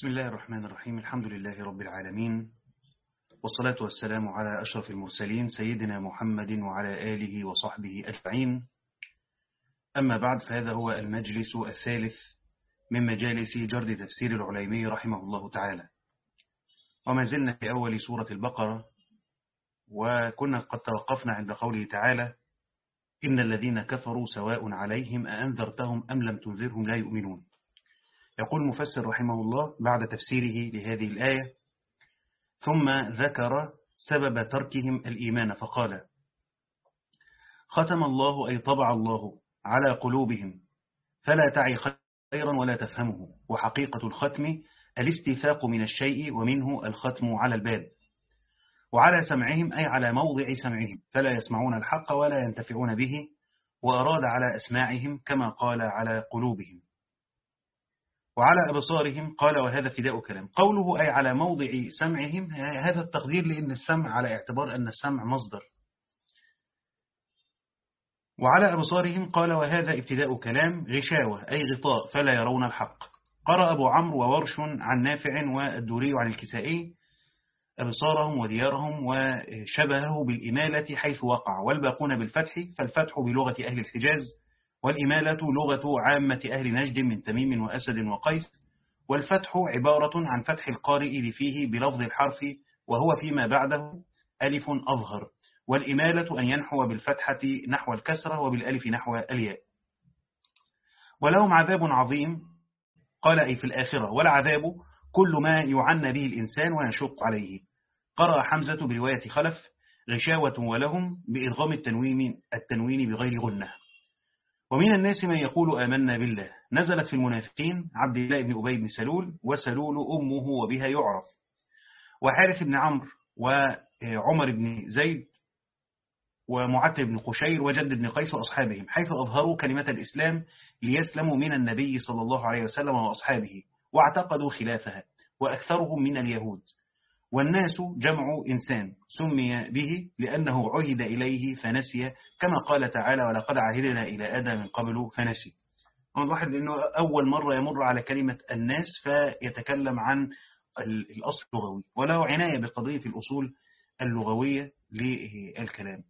بسم الله الرحمن الرحيم. الحمد لله رب العالمين. والصلاة والسلام على أشرف المرسلين سيدنا محمد وعلى آله وصحبه أجمعين. أما بعد فهذا هو المجلس الثالث من مجالس جرد تفسير العليمي رحمه الله تعالى. وما زلنا في أول سورة البقرة وكنا قد توقفنا عند قوله تعالى إن الذين كفروا سواء عليهم أأنذرتهم أم لم تنذرهم لا يؤمنون. يقول المفسر رحمه الله بعد تفسيره لهذه الآية ثم ذكر سبب تركهم الإيمان فقال ختم الله أي طبع الله على قلوبهم فلا تعي خيرا ولا تفهمه وحقيقة الختم الاستيثاق من الشيء ومنه الختم على الباب وعلى سمعهم أي على موضع سمعهم فلا يسمعون الحق ولا ينتفعون به وأراد على أسماعهم كما قال على قلوبهم. وعلى أبصارهم قال وهذا فداء كلام. قوله أي على موضع سمعهم هذا التقدير لأن السمع على اعتبار أن السمع مصدر. وعلى أبصارهم قال وهذا ابتداء كلام غشاوة أي غطاء فلا يرون الحق. قرأ أبو عمرو وورش عن نافع والدوري عن الكسائي أبصارهم وديارهم وشبهه بالإمالة حيث وقع والباقون بالفتح فالفتح بلغة أهل الحجاز والإمالة لغة عامة أهل نجد من تميم وأسد وقيس والفتح عبارة عن فتح القارئ لفيه بلفظ الحرف وهو فيما بعده ألف أظهر والإمالة أن ينحو بالفتحة نحو الكسرة وبالألف نحو الياء. ولهم عذاب عظيم قال أي في الآخرة والعذاب كل ما يعنى به الإنسان ويشق عليه. قرأ حمزة برواية خلف غشاوة ولهم بإضغام التنوين, التنوين بغير غنة. ومن الناس من يقول آمنا بالله. نزلت في المنافقين عبد الله بن أبي بن سلول وسلول أمه وبها يعرف. وحارث بن عمرو وعمر بن زيد ومعتب بن قشير وجد بن قيس وأصحابهم حيث أظهروا كلمة الإسلام ليسلموا من النبي صلى الله عليه وسلم وأصحابه واعتقدوا خلافها وأكثرهم من اليهود. والناس جمع إنسان سمي به لأنه عهد إليه فنسي كما قال تعالى ولقد عهدنا إلى آدم من قبل فنسي. الواحد لأنه أول مرة يمر على كلمة الناس فيتكلم عن الأصل اللغوي وله عناية بقضية الأصول اللغوية للكلام.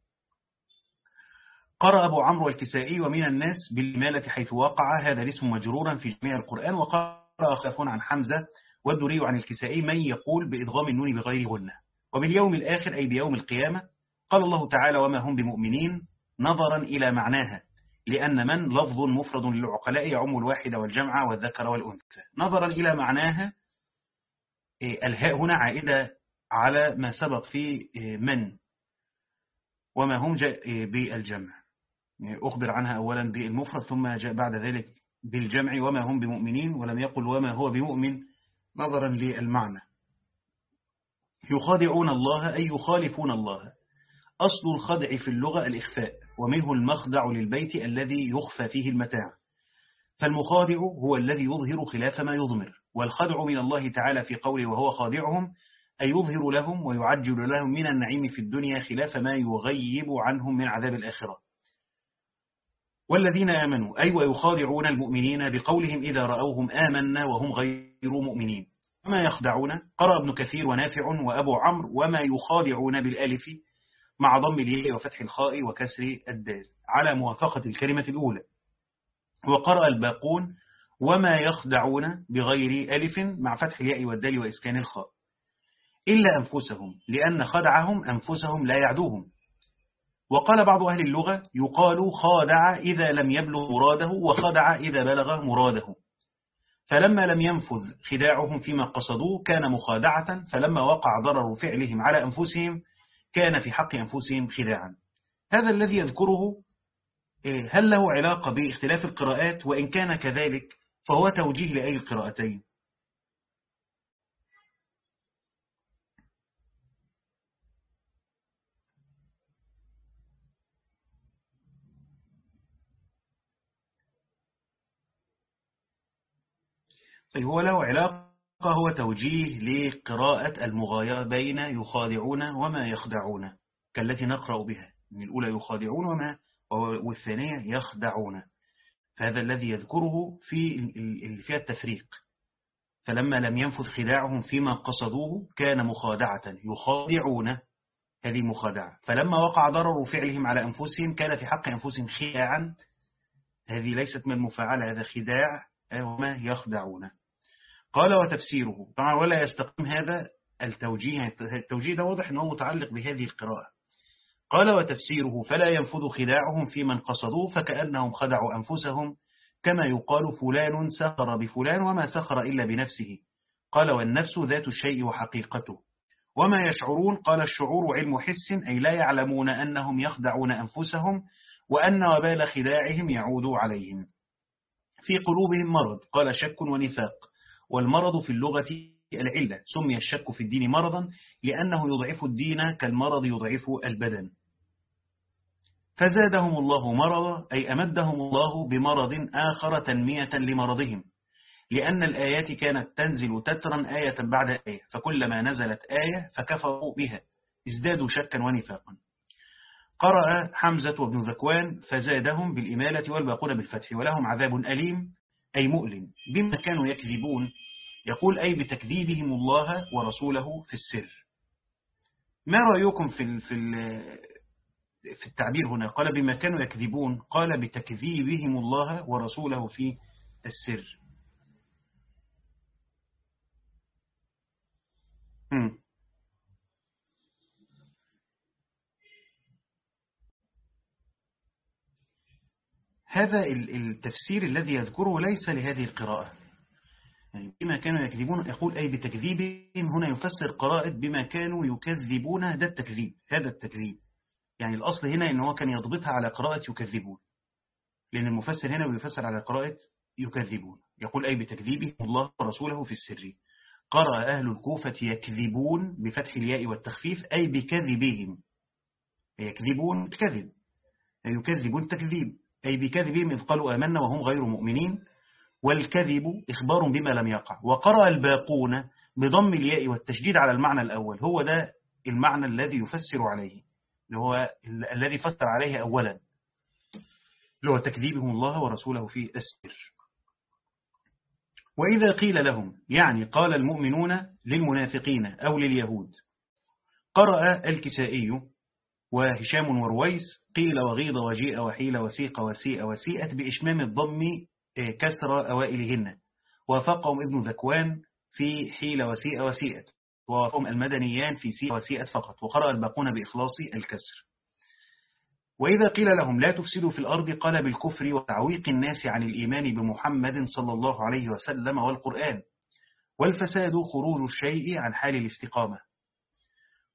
قرأ أبو عمرو الكسائي ومن الناس بالإمالة حيث وقع هذا الاسم مجرورا في جميع القرآن. وقرأ خلفون عن حمزة والدري عن الكسائي من يقول بإدغام النون بغير غنة. وباليوم الآخر أي بيوم القيامة قال الله تعالى وما هم بمؤمنين نظرا إلى معناها لأن من لفظ مفرد للعقلاء يعم الواحد والجمع والذكر والأنثى. نظرا إلى معناها الهاء هنا عائدة على ما سبق في من. وما هم جاء بالجمع. أخبر عنها أولا بالمفرد ثم جاء بعد ذلك بالجمع. وما هم بمؤمنين؟ ولم يقل وما هو بمؤمن. نظرا للمعنى. يخادعون الله أي يخالفون الله. أصل الخدع في اللغة الإخفاء ومنه المخدع للبيت الذي يخفى فيه المتاع. فالمخادع هو الذي يظهر خلاف ما يضمر والخدع من الله تعالى في قوله وهو خادعهم أي يظهر لهم ويعجل لهم من النعيم في الدنيا خلاف ما يغيب عنهم من عذاب الآخرة. والذين آمنوا أي ويخادعون المؤمنين بقولهم إذا رأوهم آمنا وهم غير مؤمنين. وما يخدعون؟ قرأ ابن كثير ونافع وأبو عمرو وما يخادعون بالألف مع ضم الياء وفتح الخاء وكسر الدال. على موافقة الكلمة الأولى. وقرأ الباقون وما يخدعون بغير ألف مع فتح الياء والدال وإسكان الخاء. إلا أنفسهم لأن خدعهم أنفسهم لا يعدوهم. وقال بعض أهل اللغة يقال خادع إذا لم يبلغ مراده وخدع إذا بلغ مراده. فلما لم ينفذ خداعهم فيما قصدوه كان مخادعة فلما وقع ضرر فعلهم على أنفسهم كان في حق أنفسهم خداعا. هذا الذي يذكره هل له علاقة باختلاف القراءات؟ وإن كان كذلك فهو توجيه لأي القراءتين. طيب هو له علاقة هو توجيه لقراءة المغايرة بين يخادعون وما يخدعون كالتي نقرأ بها. من الأولى يخادعون وما والثانية يخدعون. فهذا الذي يذكره في اللي فيها التفريق. فلما لم ينفذ خداعهم فيما قصدوه كان مخادعة. يخادعون هذه مخادعة. فلما وقع ضرر فعلهم على أنفسهم كان في حق أنفسهم خداعا. هذه ليست من المفاعلة هذا خداع وما يخدعون. قال وتفسيره. طبعا ولا يستقيم هذا التوجيه. يعني التوجيه ده واضح أنه متعلق بهذه القراءة. قال وتفسيره فلا ينفذ خداعهم في من قصدوه فكأنهم خدعوا أنفسهم كما يقال فلان سخر بفلان وما سخر إلا بنفسه. قال والنفس ذات الشيء وحقيقته. وما يشعرون قال الشعور علم حس أي لا يعلمون أنهم يخدعون أنفسهم وأن وبال خداعهم يعود عليهم. في قلوبهم مرض. قال شك ونفاق. والمرض في اللغة العلة سمي الشك في الدين مرضا لأنه يضعف الدين كالمرض يضعف البدن. فزادهم الله مرضا أي أمدهم الله بمرض آخر تنمية لمرضهم. لأن الآيات كانت تنزل تترا آية بعد آية فكلما نزلت آية فكفروا بها ازدادوا شكا ونفاقا. قرأ حمزة وابن ذكوان فزادهم بالإمالة والباقون بالفتح ولهم عذاب أليم. أي مؤلم بما كانوا يكذبون يقول أي بتكذيبهم الله ورسوله في السر. ما رأيكم في في في التعبير هنا؟ قال بما كانوا يكذبون قال بتكذيبهم الله ورسوله في السر. هذا التفسير الذي يذكره ليس لهذه القراءة. يعني بما كانوا يكذبون يقول أي بتكذيبهم هنا يفسر قراءة بما كانوا يكذبون ده التكذيب هذا التكذيب. يعني الأصل هنا إن هو كان يضبطها على قراءة يكذبون. لأن المفسر هنا بيفسر على قراءة يكذبون. يقول أي بتكذيبهم الله ورسوله في السر. قرأ أهل الكوفة يكذبون بفتح الياء والتخفيف أي بكذبهم. يكذبون كذب يكذبون تكذيب. أي بكذبهم إذ قالوا آمنا وهم غير مؤمنين والكذب إخبار بما لم يقع. وقرأ الباقون بضم الياء والتشديد على المعنى الأول. هو ده المعنى الذي يفسر عليه. اللي هو الذي فسر عليه أولا. اللي هو تكذيبهم الله ورسوله في السر. وإذا قيل لهم يعني قال المؤمنون للمنافقين أو لليهود قرأ الكسائي وهشام ورويس قيل وغيض وجيء وحيل وسيق وسيء وسيئت بإشمام الضم آه، كسر أوائلهن. وافقهم ابن ذكوان في حيل وسيء وسيئت. ووافقهم المدنيان في سيء وسيئت فقط. وقرأ الباقون بإخلاص الكسر. وإذا قيل لهم لا تفسدوا في الأرض قال بالكفر وتعويق الناس عن الإيمان بمحمد صلى الله عليه وسلم والقرآن. والفساد خروج الشيء عن حال الاستقامة.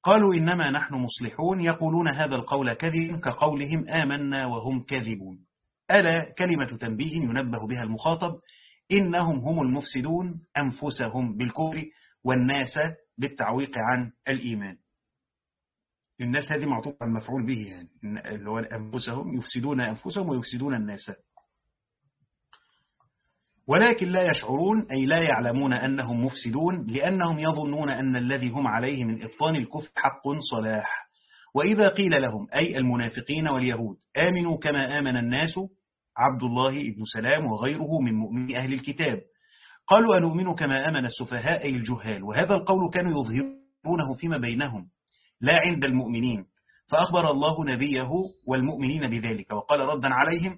قالوا إنما نحن مصلحون يقولون هذا القول كذب كقولهم آمنا وهم كذبون ألا كلمة تنبيه ينبه بها المخاطب؟ إنهم هم المفسدون أنفسهم بالكفر والناس بالتعويق عن الإيمان. الناس هذه معطوف عن مفعول به يعني. اللي هو أنفسهم يفسدون أنفسهم ويفسدون الناس. ولكن لا يشعرون أي لا يعلمون أنهم مفسدون لأنهم يظنون أن الذي هم عليه من إبطان الكفر حق صلاح. وإذا قيل لهم أي المنافقين واليهود آمنوا كما آمن الناس عبد الله بن سلام وغيره من مؤمن أهل الكتاب. قالوا أنؤمن كما آمن السفهاء أي الجهال؟ وهذا القول كانوا يظهرونه فيما بينهم لا عند المؤمنين. فأخبر الله نبيه والمؤمنين بذلك وقال ردا عليهم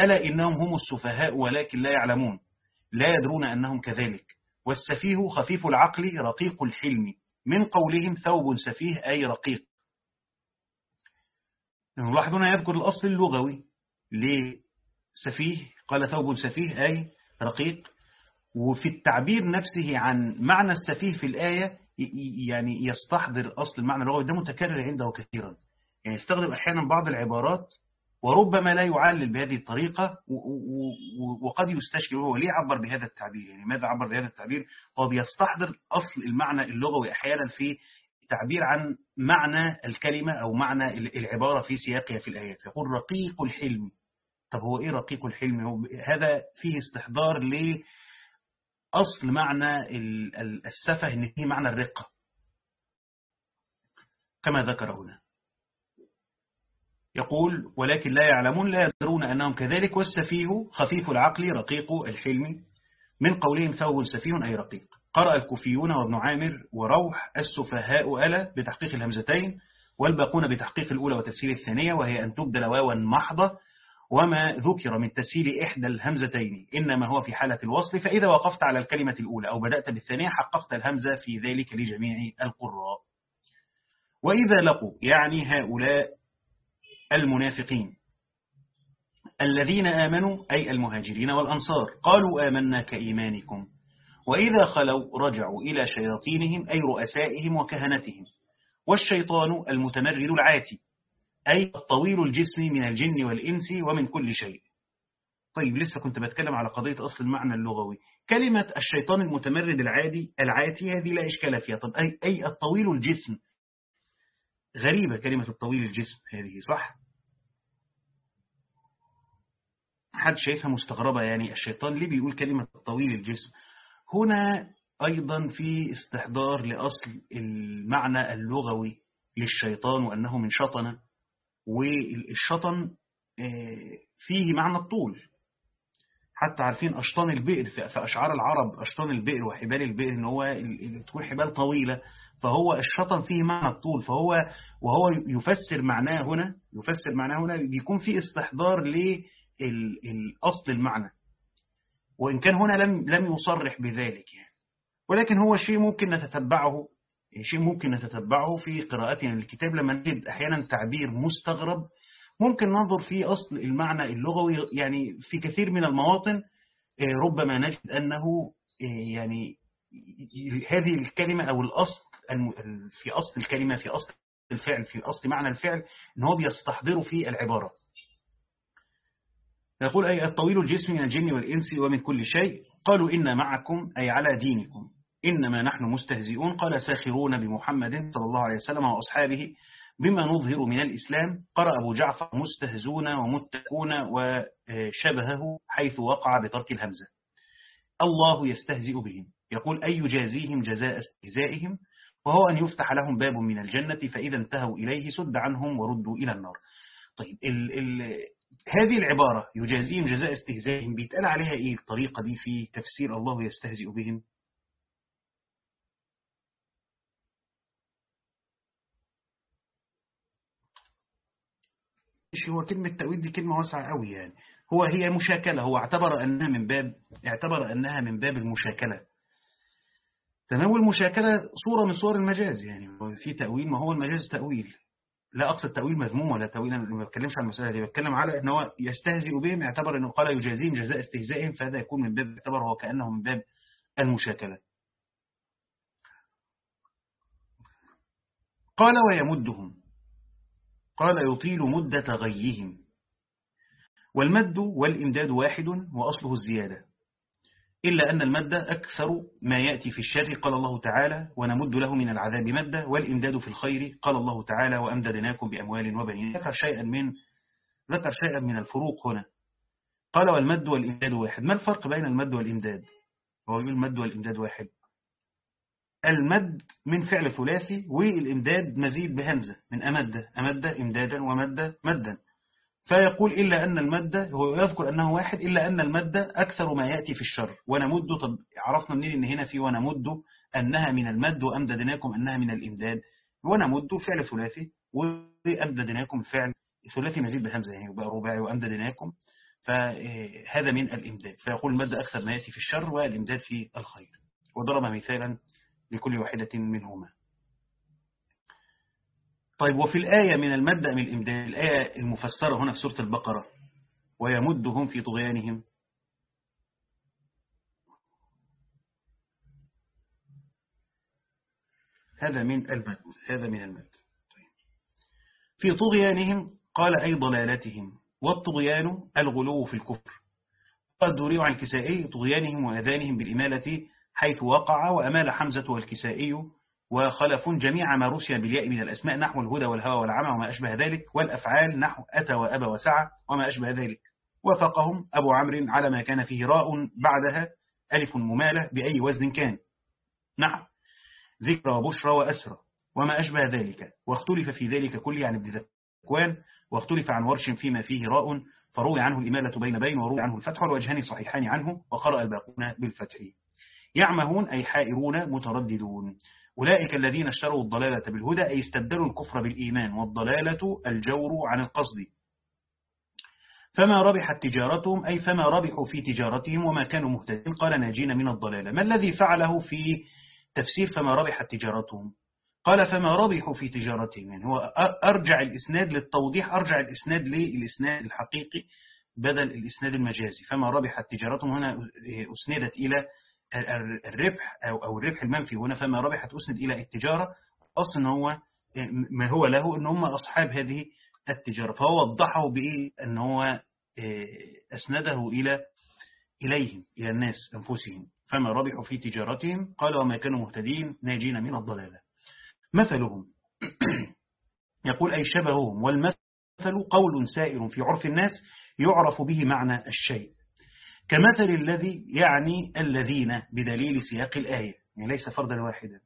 ألا إنهم هم السفهاء ولكن لا يعلمون. لا يدرون أنهم كذلك. والسفيه خفيف العقل رقيق الحلم. من قولهم ثوب سفيه أي رقيق. نلاحظ هنا يذكر الأصل اللغوي. لسفيه قال ثوب سفيه أي رقيق. وفي التعبير نفسه عن معنى السفيه في الآية يعني يستحضر أصل المعنى اللغوي. ده متكرر عنده كثيرا. يعني يستخدم أحيانا بعض العبارات وربما لا يعلل بهذه الطريقة وقد يستشكل هو ليه عبر بهذا التعبير؟ يعني ماذا عبر بهذا التعبير؟ هو بيستحضر أصل المعنى اللغوي أحيانا في التعبير عن معنى الكلمة أو معنى العبارة في سياقها في الآيات. يقول رقيق الحلم. طب هو إيه رقيق الحلم؟ هو هذا فيه استحضار لأصل معنى السفه إن فيه معنى الرقة. كما ذكر هنا. يقول ولكن لا يعلمون لا يدرون أنهم كذلك والسفيه خفيف العقل رقيق الحلم. من قولهم ثوب سفيه أي رقيق. قرأ الكوفيون وابن عامر وروح السفهاء ألا بتحقيق الهمزتين والباقون بتحقيق الأولى وتسهيل الثانية وهي أن تبدل واوا محضة وما ذكر من تسهيل إحدى الهمزتين إنما هو في حالة الوصل فإذا وقفت على الكلمة الأولى أو بدأت بالثانية حققت الهمزة في ذلك لجميع القراء. وإذا لقوا يعني هؤلاء المنافقين. الذين آمنوا أي المهاجرين والأنصار قالوا آمنا كإيمانكم. وإذا خلوا رجعوا إلى شياطينهم أي رؤسائهم وكهنتهم. والشيطان المتمرد العاتي أي الطويل الجسم من الجن والإنس ومن كل شيء. طيب لسه كنت بتكلم على قضية أصل المعنى اللغوي. كلمة الشيطان المتمرد العادي العاتي هذه لا إشكال فيها. طب أي, الطويل الجسم غريبة كلمة الطويل الجسم هذه صح؟ حد شايفها مستغربة يعني الشيطان ليه بيقول كلمة الطويل الجسم؟ هنا أيضا في استحضار لأصل المعنى اللغوي للشيطان وأنه من شطنة والشطن فيه معنى الطول. حتى عارفين أشطان البئر في أشعار العرب أشطان البئر وحبال البئر إن هو تكون حبال طويلة. فهو الشطن فيه معنى الطول فهو وهو يفسر معناه هنا يفسر معناه هنا بيكون في استحضار لأصل المعنى. وإن كان هنا لم لم يصرح بذلك يعني. ولكن هو شيء ممكن نتتبعه شيء ممكن نتتبعه في قراءتنا للكتاب. لما نجد أحيانا تعبير مستغرب ممكن ننظر في أصل المعنى اللغوي يعني في كثير من المواطن ربما نجد أنه يعني هذه الكلمة أو الأصل في أصل الكلمة في أصل الفعل في أصل معنى الفعل أن هو بيستحضره في العبارة. يقول أي الطويل الجسم من الجن والإنس ومن كل شيء. قالوا إن معكم أي على دينكم. إنما نحن مستهزئون. قال ساخرون بمحمد صلى الله عليه وسلم وأصحابه بما نظهر من الإسلام. قرأ أبو جعفر مستهزون ومتكون وشبهه حيث وقع بترك الهمزة. الله يستهزئ بهم. يقول أي يجازيهم جزاء استهزائهم؟ وهو أن يفتح لهم باب من الجنة فإذا انتهوا إليه سد عنهم وردوا إلى النار. طيب ال ال هذه العبارة يجازيهم جزاء استهزائهم بيتقال عليها إيه الطريقة دي في تفسير الله يستهزئ بهم؟ هو كلمة تأويل دي كلمة واسعة قوي يعني. هو هي مشاكلة هو اعتبر أنها من باب اعتبر أنها من باب المشاكلة. تمام والمشاكلة صورة من صور المجاز يعني في تأويل ما هو المجاز تأويل. لا أقصد تأويل مذموم ولا تأويل أنا ما بتكلمش عن المسألة دي بتكلم على أن هو يستهزئ بهم يعتبر أنه قال يجازيهم جزاء استهزائهم فهذا يكون من باب يعتبر هو كأنه من باب المشاكلة. قال ويمدهم. قال يطيل مدة غيهم. والمد والإمداد واحد وأصله الزيادة. إلا أن المد أكثر ما يأتي في الشر قال الله تعالى ونمد له من العذاب مدة والإمداد في الخير قال الله تعالى وأمددناكم بأموال وبنين ذكر شيئا من ذكر شيئا من الفروق هنا. قال والمد والإمداد واحد ما الفرق بين المد والإمداد؟ هو يقول المد والإمداد واحد. المد من فعل ثلاثي والإمداد مزيد بهمزة من أمد أمد إمدادا ومد مدا. فيقول إلا أن المد هو يذكر أنه واحد إلا أن المد أكثر ما يأتي في الشر. ونمد طب عرفنا منين إن هنا في ونمد؟ أنها من المد وأمددناكم أنها من الإمداد. ونمد فعل ثلاثي وأمددناكم فعل ثلاثي مزيد بهمزة يعني يبقى رباعي وأمددناكم. فهذا من الإمداد. فيقول المد أكثر ما يأتي في الشر والإمداد في الخير. وضرب مثالا لكل واحدة منهما. طيب وفي الآية من المبدأ من الإمداد الآية المفسرة هنا في سورة البقرة ويمدهم في طغيانهم. هذا من المد هذا من المد طيب. في طغيانهم قال أي ضلالتهم والطغيان الغلو في الكفر. قال الدوري عن الكسائي طغيانهم وأذانهم بالإمالة حيث وقع وأمال حمزة والكسائي وخلف جميع ما رسي بالياء من الأسماء نحو الهدى والهوى والعمى وما أشبه ذلك والأفعال نحو أتى وأبى وسعى وما أشبه ذلك. وفقهم أبو عمرو على ما كان فيه راء بعدها ألف ممالة بأي وزن كان. نحو ذكر وبشرى وأسرى وما أشبه ذلك. واختلف في ذلك كل عن ابن ذكوان واختلف عن ورش فيما فيه راء فروي عنه الإمالة بين بين وروي عنه الفتح والوجهان صحيحان عنه وقرأ الباقون بالفتح. يعمهون أي حائرون مترددون. أولئك الذين اشتروا الضلالة بالهدى أي استبدلوا الكفر بالإيمان والضلالة الجور عن القصد. فما ربحت تجارتهم أي فما ربحوا في تجارتهم وما كانوا مهتدين. قال ناجين من الضلالة. ما الذي فعله في تفسير فما ربحت تجارتهم؟ قال فما ربحوا في تجارتهم. يعني هو أرجع الإسناد للتوضيح أرجع الإسناد للإسناد الحقيقي بدل الإسناد المجازي. فما ربحت تجارتهم هنا أسندت إلى الربح أو, أو الربح المنفي هنا فما ربحت أسند إلى التجارة أصلا هو ما هو له أن هم أصحاب هذه التجارة فهو وضحه بإيه أن هو أسنده إلى إليهم إلى الناس أنفسهم. فما ربحوا في تجارتهم؟ قال وما كانوا مهتدين ناجين من الضلالة. مثلهم يقول أي شبههم. والمثل قول سائر في عرف الناس يعرف به معنى الشيء. كمثل الذي يعني الذين بدليل سياق الآية يعني ليس فردا واحدا.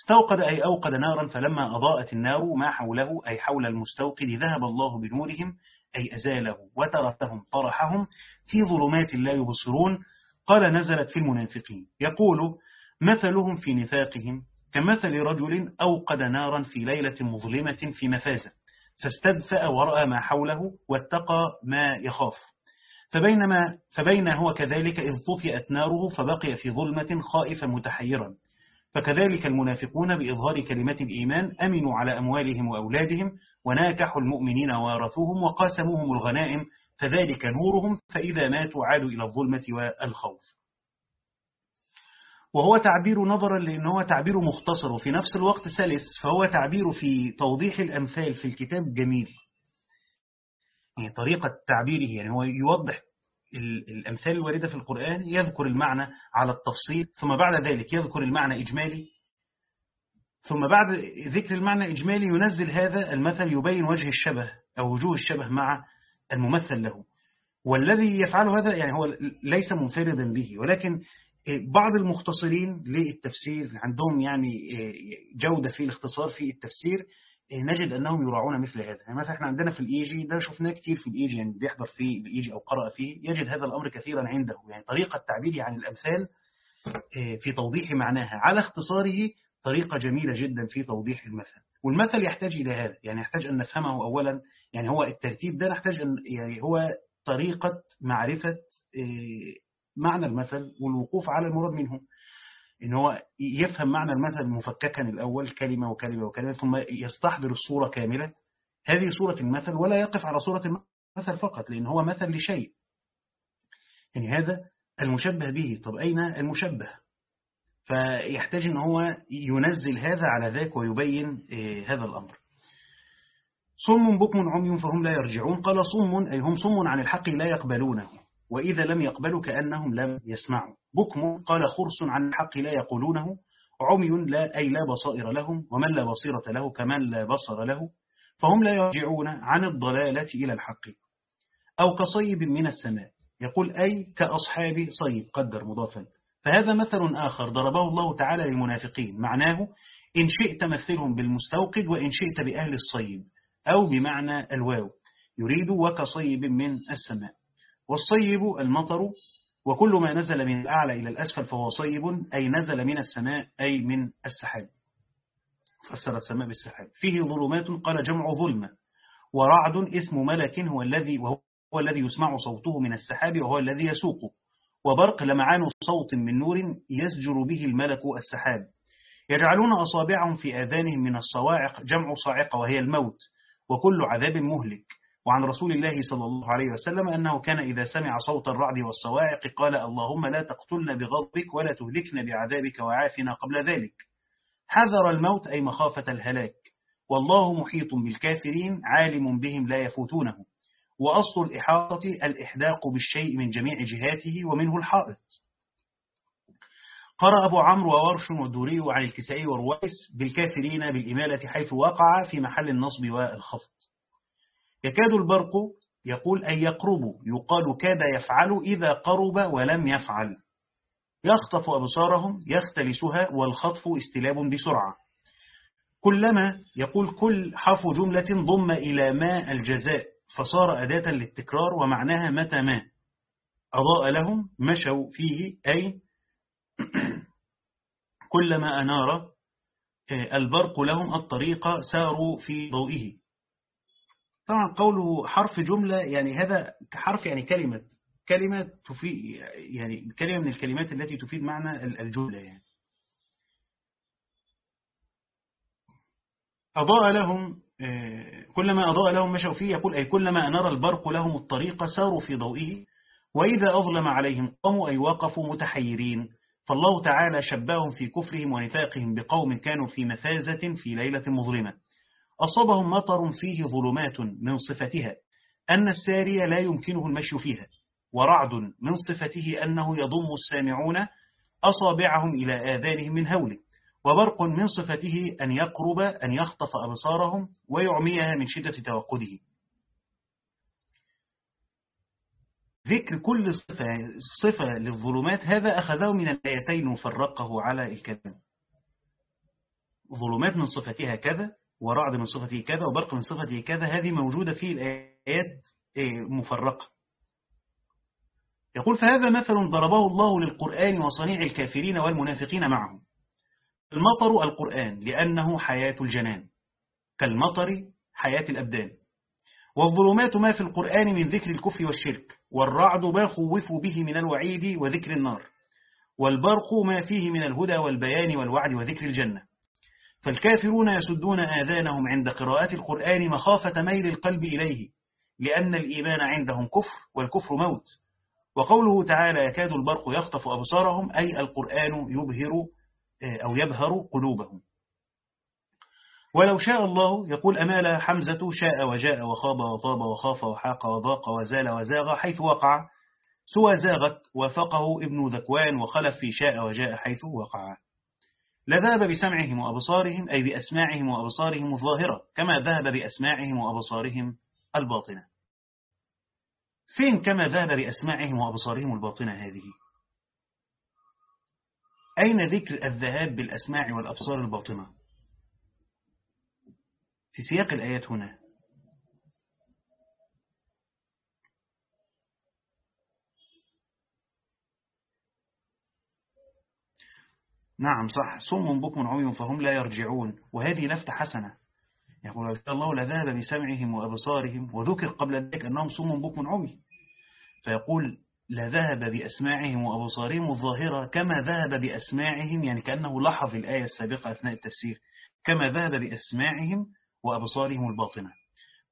استوقد أي أوقد نارا فلما أضاءت النار ما حوله أي حول المستوقد ذهب الله بنورهم أي أزاله وتركهم طرحهم في ظلمات لا يبصرون. قال نزلت في المنافقين. يقول مثلهم في نفاقهم كمثل رجل أوقد نارا في ليلة مظلمة في مفازة فاستدفأ ورأى ما حوله واتقى ما يخاف. فبينما فبين هو كذلك إذ طفئت ناره فبقي في ظلمة خائفا متحيرا. فكذلك المنافقون بإظهار كلمة الإيمان أمنوا على أموالهم وأولادهم وناكحوا المؤمنين وارثوهم وقاسموهم الغنائم فذلك نورهم فإذا ماتوا عادوا إلى الظلمة والخوف. وهو تعبير نظرا لأنه تعبير مختصر وفي نفس الوقت سلس فهو تعبير في توضيح الأمثال في الكتاب جميل. يعني طريقة تعبيره يعني هو يوضح الأمثال الواردة في القرآن يذكر المعنى على التفصيل ثم بعد ذلك يذكر المعنى إجمالي ثم بعد ذكر المعنى إجمالي ينزل هذا المثل يبين وجه الشبه أو وجوه الشبه مع الممثل له. والذي يفعل هذا يعني هو ليس منفردا به ولكن بعض المختصرين للتفسير عندهم يعني جودة في الاختصار في التفسير نجد أنهم يراعون مثل هذا. يعني مثلا إحنا عندنا في الإيجي ده شفناه كتير في الإيجي يعني بيحضر في الإيجي أو قرأ فيه. يجد هذا الأمر كثيرا عنده. يعني طريقة تعبيره عن الأمثال في توضيح معناها. على اختصاره طريقة جميلة جدا في توضيح المثل. والمثل يحتاج إلى هذا. يعني يحتاج أن نفهمه أولا. يعني هو الترتيب ده نحتاج أن يعني هو طريقة معرفة معنى المثل والوقوف على المراد منه. إن هو يفهم معنى المثل مفككا الأول كلمة وكلمة وكلمة ثم يستحضر الصورة كاملة هذه صورة المثل ولا يقف على صورة المثل فقط لأن هو مثل لشيء. يعني هذا المشبه به. طب أين المشبه؟ فيحتاج أن هو ينزل هذا على ذاك ويبين هذا الأمر. صم بكم عمي فهم لا يرجعون. قال صم أي هم صم عن الحق لا يقبلونه. وإذا لم يقبلوا كأنهم لم يسمعوا. بكم قال خرس عن الحق لا يقولونه عمي لا أي لا بصائر لهم ومن لا بصيرة له كمن لا بصر له فهم لا يرجعون عن الضلالة إلى الحق. أو كصيب من السماء يقول أي كأصحاب صيب قدر مضافا. فهذا مثل آخر ضربه الله تعالى للمنافقين. معناه إن شئت مثلهم بالمستوقد وإن شئت بأهل الصيب أو بمعنى الواو يريد وكصيب من السماء. والصيب المطر وكل ما نزل من الأعلى إلى الأسفل فهو صيب أي نزل من السماء أي من السحاب. فسر السماء بالسحاب. فيه ظلمات قال جمع ظلمة ورعد اسم ملك هو الذي وهو الذي يسمع صوته من السحاب وهو الذي يسوقه وبرق لمعان صوت من نور يسجر به الملك السحاب. يجعلون أصابعهم في آذانهم من الصواعق جمع صاعقة وهي الموت وكل عذاب مهلك. وعن رسول الله صلى الله عليه وسلم أنه كان إذا سمع صوت الرعد والصواعق قال اللهم لا تقتلنا بغضبك ولا تهلكنا بعذابك وعافنا قبل ذلك. حذر الموت أي مخافة الهلاك. والله محيط بالكافرين عالم بهم لا يفوتونه. وأصل الإحاطة الإحداق بالشيء من جميع جهاته ومنه الحائط. قرأ أبو عمرو وورش والدوري عن الكسائي والرويس بالكافرين بالإمالة حيث وقع في محل النصب والخفض. يكاد البرق يقول أن يقرب يقال كاد يفعل إذا قرب ولم يفعل. يخطف أبصارهم يختلسها والخطف استلاب بسرعة. كلما يقول كل حرف جملة ضم إلى ما الجزاء فصار أداة للتكرار ومعناها متى ما. أضاء لهم مشوا فيه أي كلما أنار آه، البرق لهم الطريق ساروا في ضوئه. طبعا قوله حرف جملة يعني هذا حرف يعني كلمة. كلمة تفيد يعني كلمة من الكلمات التي تفيد معنى الجملة يعني. أضاء لهم آه، كلما أضاء لهم مشوا فيه يقول أي كلما أنار البرق لهم الطريق ساروا في ضوئه وإذا أظلم عليهم قاموا أي وقفوا متحيرين. فالله تعالى شبههم في كفرهم ونفاقهم بقوم كانوا في مفازة في ليلة مظلمة. أصابهم مطر فيه ظلمات من صفتها أن الساري لا يمكنه المشي فيها ورعد من صفته أنه يضم السامعون أصابعهم إلى آذانهم من هوله وبرق من صفته أن يقرب أن يخطف أبصارهم ويعميها من شدة توقده. ذكر كل صفة, صفة للظلمات هذا أخذه من الآيتين وفرقه على الكلام ظلمات من صفتها كذا ورعد من صفته كذا وبرق من صفته كذا هذه موجودة في الآيات إيه، مفرقة. يقول فهذا مثل ضربه الله للقرآن وصنيع الكافرين والمنافقين معه المطر القرآن لأنه حياة الجنان. كالمطر حياة الأبدان. والظلمات ما في القرآن من ذكر الكفر والشرك. والرعد ما خوفوا به من الوعيد وذكر النار. والبرق ما فيه من الهدى والبيان والوعد وذكر الجنة. فالكافرون يسدون آذانهم عند قراءة القرآن مخافة ميل القلب إليه لأن الإيمان عندهم كفر والكفر موت. وقوله تعالى يكاد البرق يخطف أبصارهم أي القرآن يبهر أو يبهر قلوبهم. ولو شاء الله يقول أمال حمزة شاء وجاء وخاب وطاب وخاف وحاق وضاق وزال وزاغ حيث وقع سوى زاغت وفقه ابن ذكوان وخلف في شاء وجاء حيث وقع. لذهب بسمعهم وأبصارهم أي بأسماعهم وأبصارهم الظاهرة كما ذهب بأسماعهم وأبصارهم الباطنة. فين كما ذهب بأسماعهم وأبصارهم الباطنة هذه؟ أين ذكر الذهاب بالأسماع والأبصار الباطنة؟ في سياق الآيات هنا. نعم صح. صم بكم عمي فهم لا يرجعون. وهذه لفتة حسنة. يقول الله لذهب بسمعهم وأبصارهم وذكر قبل ذلك أنهم صم بكم عمي. فيقول لذهب بأسماعهم وأبصارهم الظاهرة كما ذهب بأسماعهم يعني كأنه لاحظ الآية السابقة أثناء التفسير. كما ذهب بأسماعهم وأبصارهم الباطنة.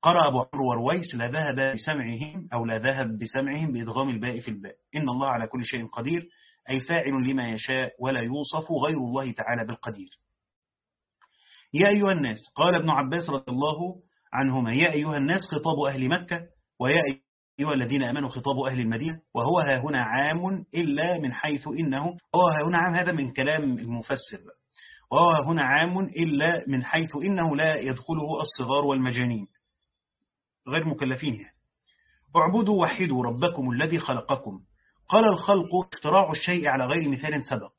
قرأ أبو عمرو ورويس لا ذهب بسمعهم أو لا ذهب بسمعهم بإدغام الباء في الباء. إن الله على كل شيء قدير. أي فاعل لما يشاء ولا يوصف غير الله تعالى بالقدير يا أيها الناس قال ابن عباس رضي الله عنهما يا أيها الناس خطاب أهل مكة ويا أيها الذين أمنوا خطاب أهل المدينة وهو ها هنا عام إلا من حيث إنه هو ها هنا عام هذا من كلام المفسر. وهو هنا عام إلا من حيث إنه لا يدخله الصغار والمجانين. غير مكلفين يعني. اعبدوا وحدوا ربكم الذي خلقكم. قال الخلق اختراع الشيء على غير مثال سبق.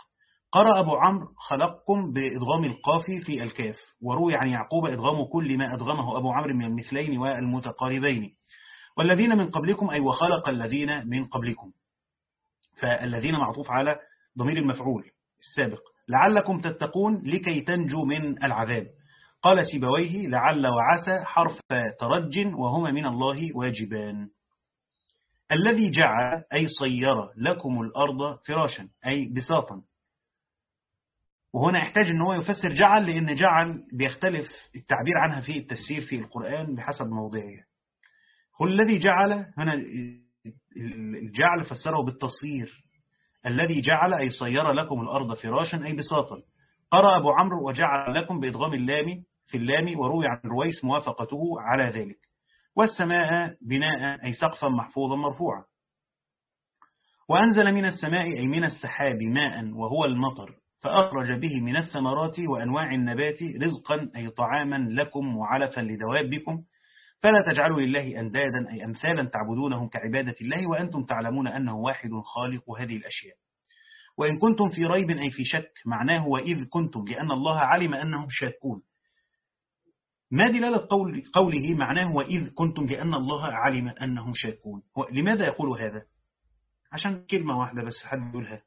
قرأ أبو عمرو خلقكم بإدغام القاف في الكاف وروي عن يعقوب إدغام كل ما أدغمه أبو عمرو من المثلين والمتقاربين. والذين من قبلكم أي وخلق الذين من قبلكم. فالذين معطوف على ضمير المفعول السابق. لعلكم تتقون لكي تنجوا من العذاب. قال سيبويه لعل وعسى حرف ترج وهما من الله واجبان. الذي جعل أي صير لكم الأرض فراشا أي بساطا. وهنا يحتاج أن هو يفسر جعل لأن جعل بيختلف التعبير عنها في التفسير في القرآن بحسب موضعه. هو الذي جعل هنا الجعل فسره بالتصوير الذي جعل أي صير لكم الأرض فراشا أي بساطا. قرأ أبو عمرو وجعل لكم بإدغام اللام في اللام وروي عن رويس موافقته على ذلك. والسماء بناء أي سقفا محفوظا مرفوعا. وأنزل من السماء أي من السحاب ماء وهو المطر فأخرج به من الثمرات وأنواع النبات رزقا أي طعاما لكم وعلفا لدوابكم. فلا تجعلوا لله أندادا أي أمثالا تعبدونهم كعبادة الله وأنتم تعلمون أنه واحد خالق هذه الأشياء. وإن كنتم في ريب أي في شك معناه وإذ كنتم لأن الله علم أنهم شاكون. ما دلالة قول قوله معناه وإذ كنتم لأن الله علم أنهم شاكون؟ لماذا يقول هذا؟ عشان كلمة واحدة بس حد يقولها.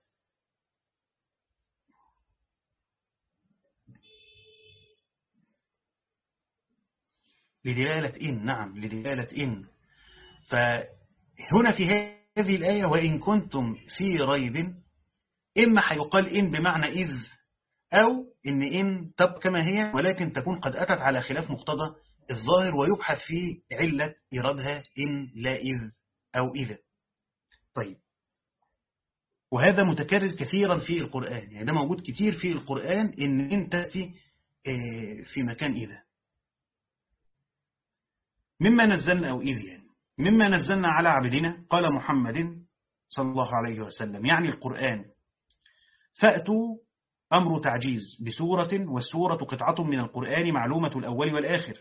لدلالة إن نعم لدلالة إن. فهنا في هذه الآية وإن كنتم في ريب إما حيقال إن بمعنى إذ أو إن إن تبقى كما هي ولكن تكون قد أتت على خلاف مقتضى الظاهر ويبحث في علة إرادها إن لا إذ أو إذا. طيب. وهذا متكرر كثيرا في القرآن يعني ده موجود كثير في القرآن إن إن تأتي آه، في مكان إذا. مما نزلنا أو إذ يعني. مما نزلنا على عبدنا قال محمد صلى الله عليه وسلم يعني القرآن. فأتوا أمر تعجيز بسورة والسورة قطعة من القرآن معلومة الأول والآخر.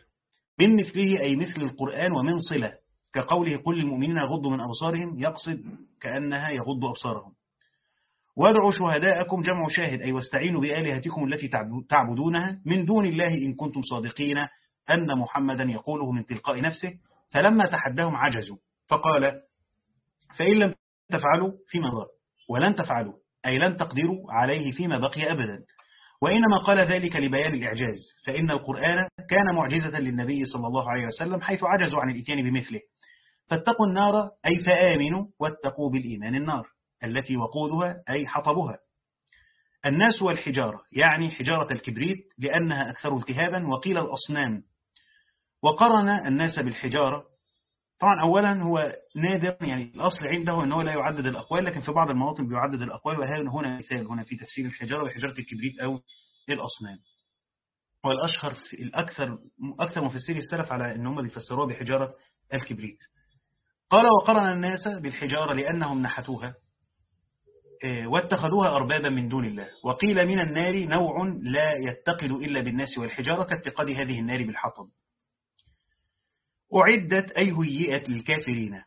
من مثله أي مثل القرآن ومن صلة. كقوله كل المؤمنين يغضوا من أبصارهم يقصد كأنها يغض أبصارهم. وادعوا شهداءكم جمع شاهد أي واستعينوا بآلهتكم التي تعبدونها من دون الله إن كنتم صادقين أن محمدا يقوله من تلقاء نفسه. فلما تحدهم عجزوا فقال فإن لم تفعلوا فيما ضر ولن تفعلوا. أي لن تقدروا عليه فيما بقي أبدا. وإنما قال ذلك لبيان الإعجاز فإن القرآن كان معجزة للنبي صلى الله عليه وسلم حيث عجزوا عن الإتيان بمثله. فاتقوا النار أي فآمنوا واتقوا بالإيمان النار التي وقودها أي حطبها. الناس والحجارة يعني حجارة الكبريت لأنها أكثر التهابا وقيل الأصنام. وقرن الناس بالحجارة طبعا أولا هو نادر يعني الأصل عنده أنه لا يعدد الأقوال لكن في بعض المواطن بيعدد الأقوال وهنا مثال هنا في تفسير الحجارة وحجارة الكبريت أو الأصنام. والأشهر في الأكثر أكثر مفسري السلف على أن هم بيفسروها بحجارة الكبريت. قال وقرن الناس بالحجارة لأنهم نحتوها آه، واتخذوها أربابا من دون الله. وقيل من النار نوع لا يتقد إلا بالناس والحجارة كاتقاد هذه النار بالحطب. أعدت أي هيئت للكافرين.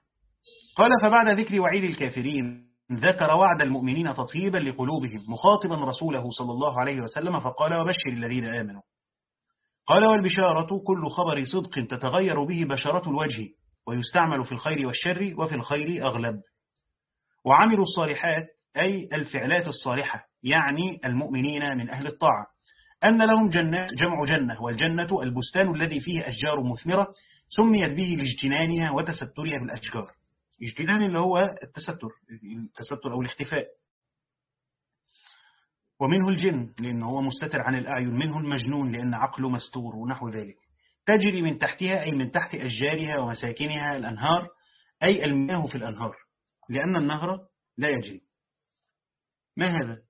قال فبعد ذكر وعيد الكافرين ذكر وعد المؤمنين تطيبا لقلوبهم مخاطبا رسوله صلى الله عليه وسلم فقال وبشر الذين آمنوا. قال والبشارة كل خبر صدق تتغير به بشرة الوجه ويستعمل في الخير والشر وفي الخير أغلب. وعملوا الصالحات أي الفعلات الصالحة يعني المؤمنين من أهل الطاعة. أن لهم جنات جمع جنة والجنة البستان الذي فيه أشجار مثمرة سميت به لاجتنانها وتسترها بالأشجار. اجتنان اللي هو التستر التستر أو الاختفاء. ومنه الجن لأنه هو مستتر عن الأعين منه المجنون لأن عقله مستور ونحو ذلك. تجري من تحتها أي من تحت أشجارها ومساكنها الأنهار أي المياه في الأنهار لأن النهر لا يجري. ما هذا؟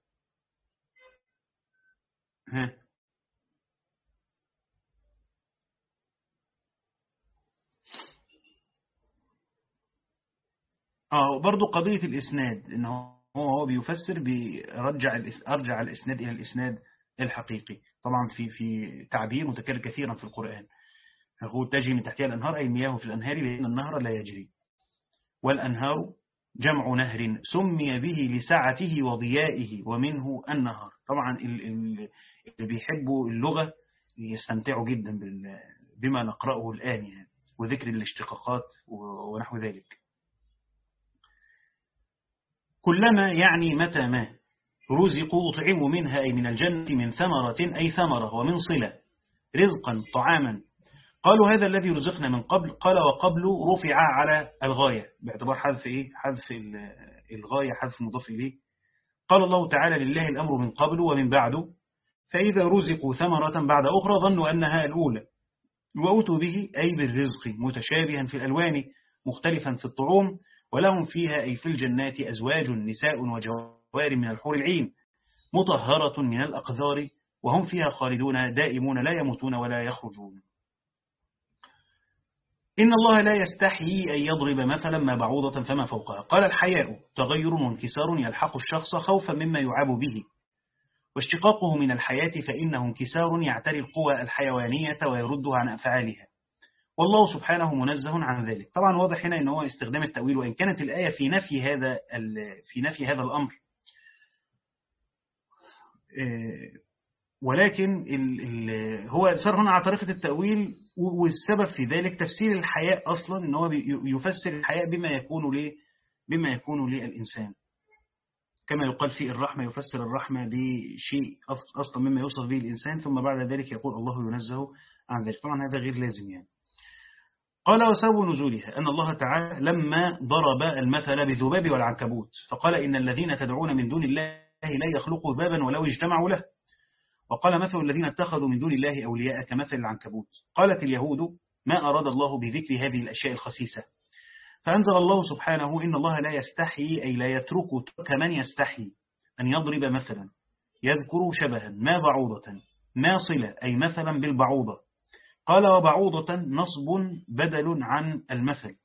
ها؟ آه برضو قضية الإسناد إن هو هو بيفسر بيرجع أرجع الإسناد إلى الإسناد الحقيقي. طبعا في في تعبير متكرر كثيرا في القرآن. يقول تجري من تحتها الأنهار أي المياه في الأنهار لأن النهر لا يجري. والأنهار جمع نهر سمي به لسعته وضيائه ومنه النهر طبعا اللي بيحبوا اللغة يستمتعوا جدا بما نقرأه الآن يعني وذكر الاشتقاقات ونحو ذلك. كلما يعني متى ما. رزقوا أطعموا منها أي من الجنة من ثمرة أي ثمرة ومن صلة رزقا طعاما. قالوا هذا الذي رزقنا من قبل قال وقبل رفع على الغاية. باعتبار حذف إيه؟ حذف الغاية حذف مضاف إليه. قال الله تعالى لله الأمر من قبل ومن بعده فإذا رزقوا ثمرة بعد أخرى ظنوا أنها الأولى. وأتوا به أي بالرزق متشابها في الألوان مختلفا في الطعوم. ولهم فيها أي في الجنات أزواج نساء وجوار من الحور العين مطهرة من الأقذار وهم فيها خالدون دائمون لا يموتون ولا يخرجون. إن الله لا يستحيي أن يضرب مثلا ما بعوضة فما فوقها. قال الحياء تغير وانكسار يلحق الشخص خوفا مما يعاب به. واشتقاقه من الحياة فإنه انكسار يعتري القوى الحيوانية ويردها عن أفعالها. والله سبحانه منزه عن ذلك. طبعا واضح هنا إن هو استخدام التأويل وإن كانت الآية في نفي هذا في نفي هذا الأمر. آه، ولكن هو صار هنا على طريقة التأويل والسبب في ذلك تفسير الحياء أصلا إن هو يفسر الحياء بما يكون ليه بما يكون للإنسان. كما يقال في الرحمة يفسر الرحمة بشيء أصلا مما يوصف به الإنسان ثم بعد ذلك يقول الله ينزه عن ذلك. طبعا هذا غير لازم يعني. قال وسبب نزولها أن الله تعالى لما ضرب المثل بالذباب والعنكبوت فقال إن الذين تدعون من دون الله لا يخلقوا ذبابا ولو اجتمعوا له. وقال مثل الذين اتخذوا من دون الله أولياء كمثل العنكبوت. قالت اليهود ما أراد الله بذكر هذه الأشياء الخسيسة؟ فأنزل الله سبحانه إن الله لا يستحي أي لا يترك كمن يستحي أن يضرب مثلا يذكر شبها ما بعوضة ما صلة أي مثلا بالبعوضة. قال وبعوضة نصب بدل عن المثل.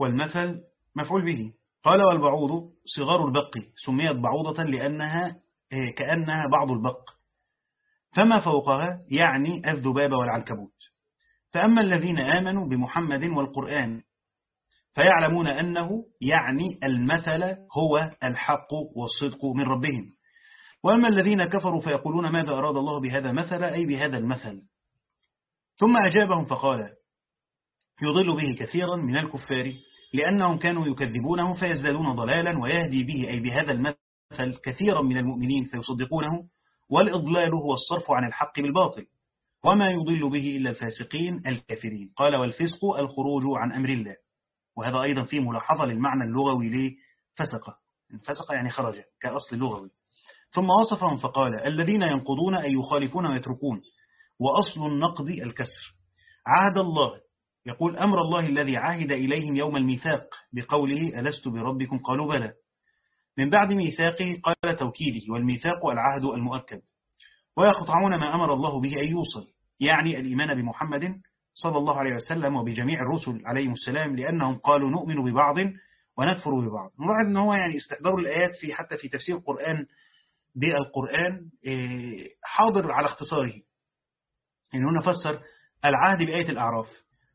والمثل مفعول به. قال والبعوض صغار البق سميت بعوضة لأنها إيه، كأنها بعض البق. فما فوقها يعني الذباب والعنكبوت فأما الذين آمنوا بمحمد والقرآن فيعلمون أنه يعني المثل هو الحق والصدق من ربهم. وأما الذين كفروا فيقولون ماذا أراد الله بهذا مثل أي بهذا المثل؟ ثم أجابهم فقال يضل به كثيرا من الكفار لأنهم كانوا يكذبونه فيزدادون ضلالا ويهدي به أي بهذا المثل كثيرا من المؤمنين فيصدقونه والإضلال هو الصرف عن الحق بالباطل وما يضل به إلا الفاسقين الكافرين. قال والفسق الخروج عن أمر الله. وهذا أيضا فيه ملاحظة للمعنى اللغوي لفسق. فسق يعني خرج كأصل لغوي. ثم وصفهم فقال الذين ينقضون أي يخالفون ويتركون وأصل النقض الكسر. عهد الله يقول أمر الله الذي عهد إليهم يوم الميثاق بقوله ألست بربكم؟ قالوا بلى. من بعد ميثاقه قال توكيده والميثاق العهد المؤكد. ويقطعون ما أمر الله به أن يوصل يعني الإيمان بمحمد صلى الله عليه وسلم وبجميع الرسل عليهم السلام لأنهم قالوا نؤمن ببعض ونكفر ببعض. نلاحظ أن هو يعني استحضار الآيات في حتى في تفسير القرآن بالقرآن آه، حاضر على اختصاره. إن هنا فسر العهد بآية الأعراف.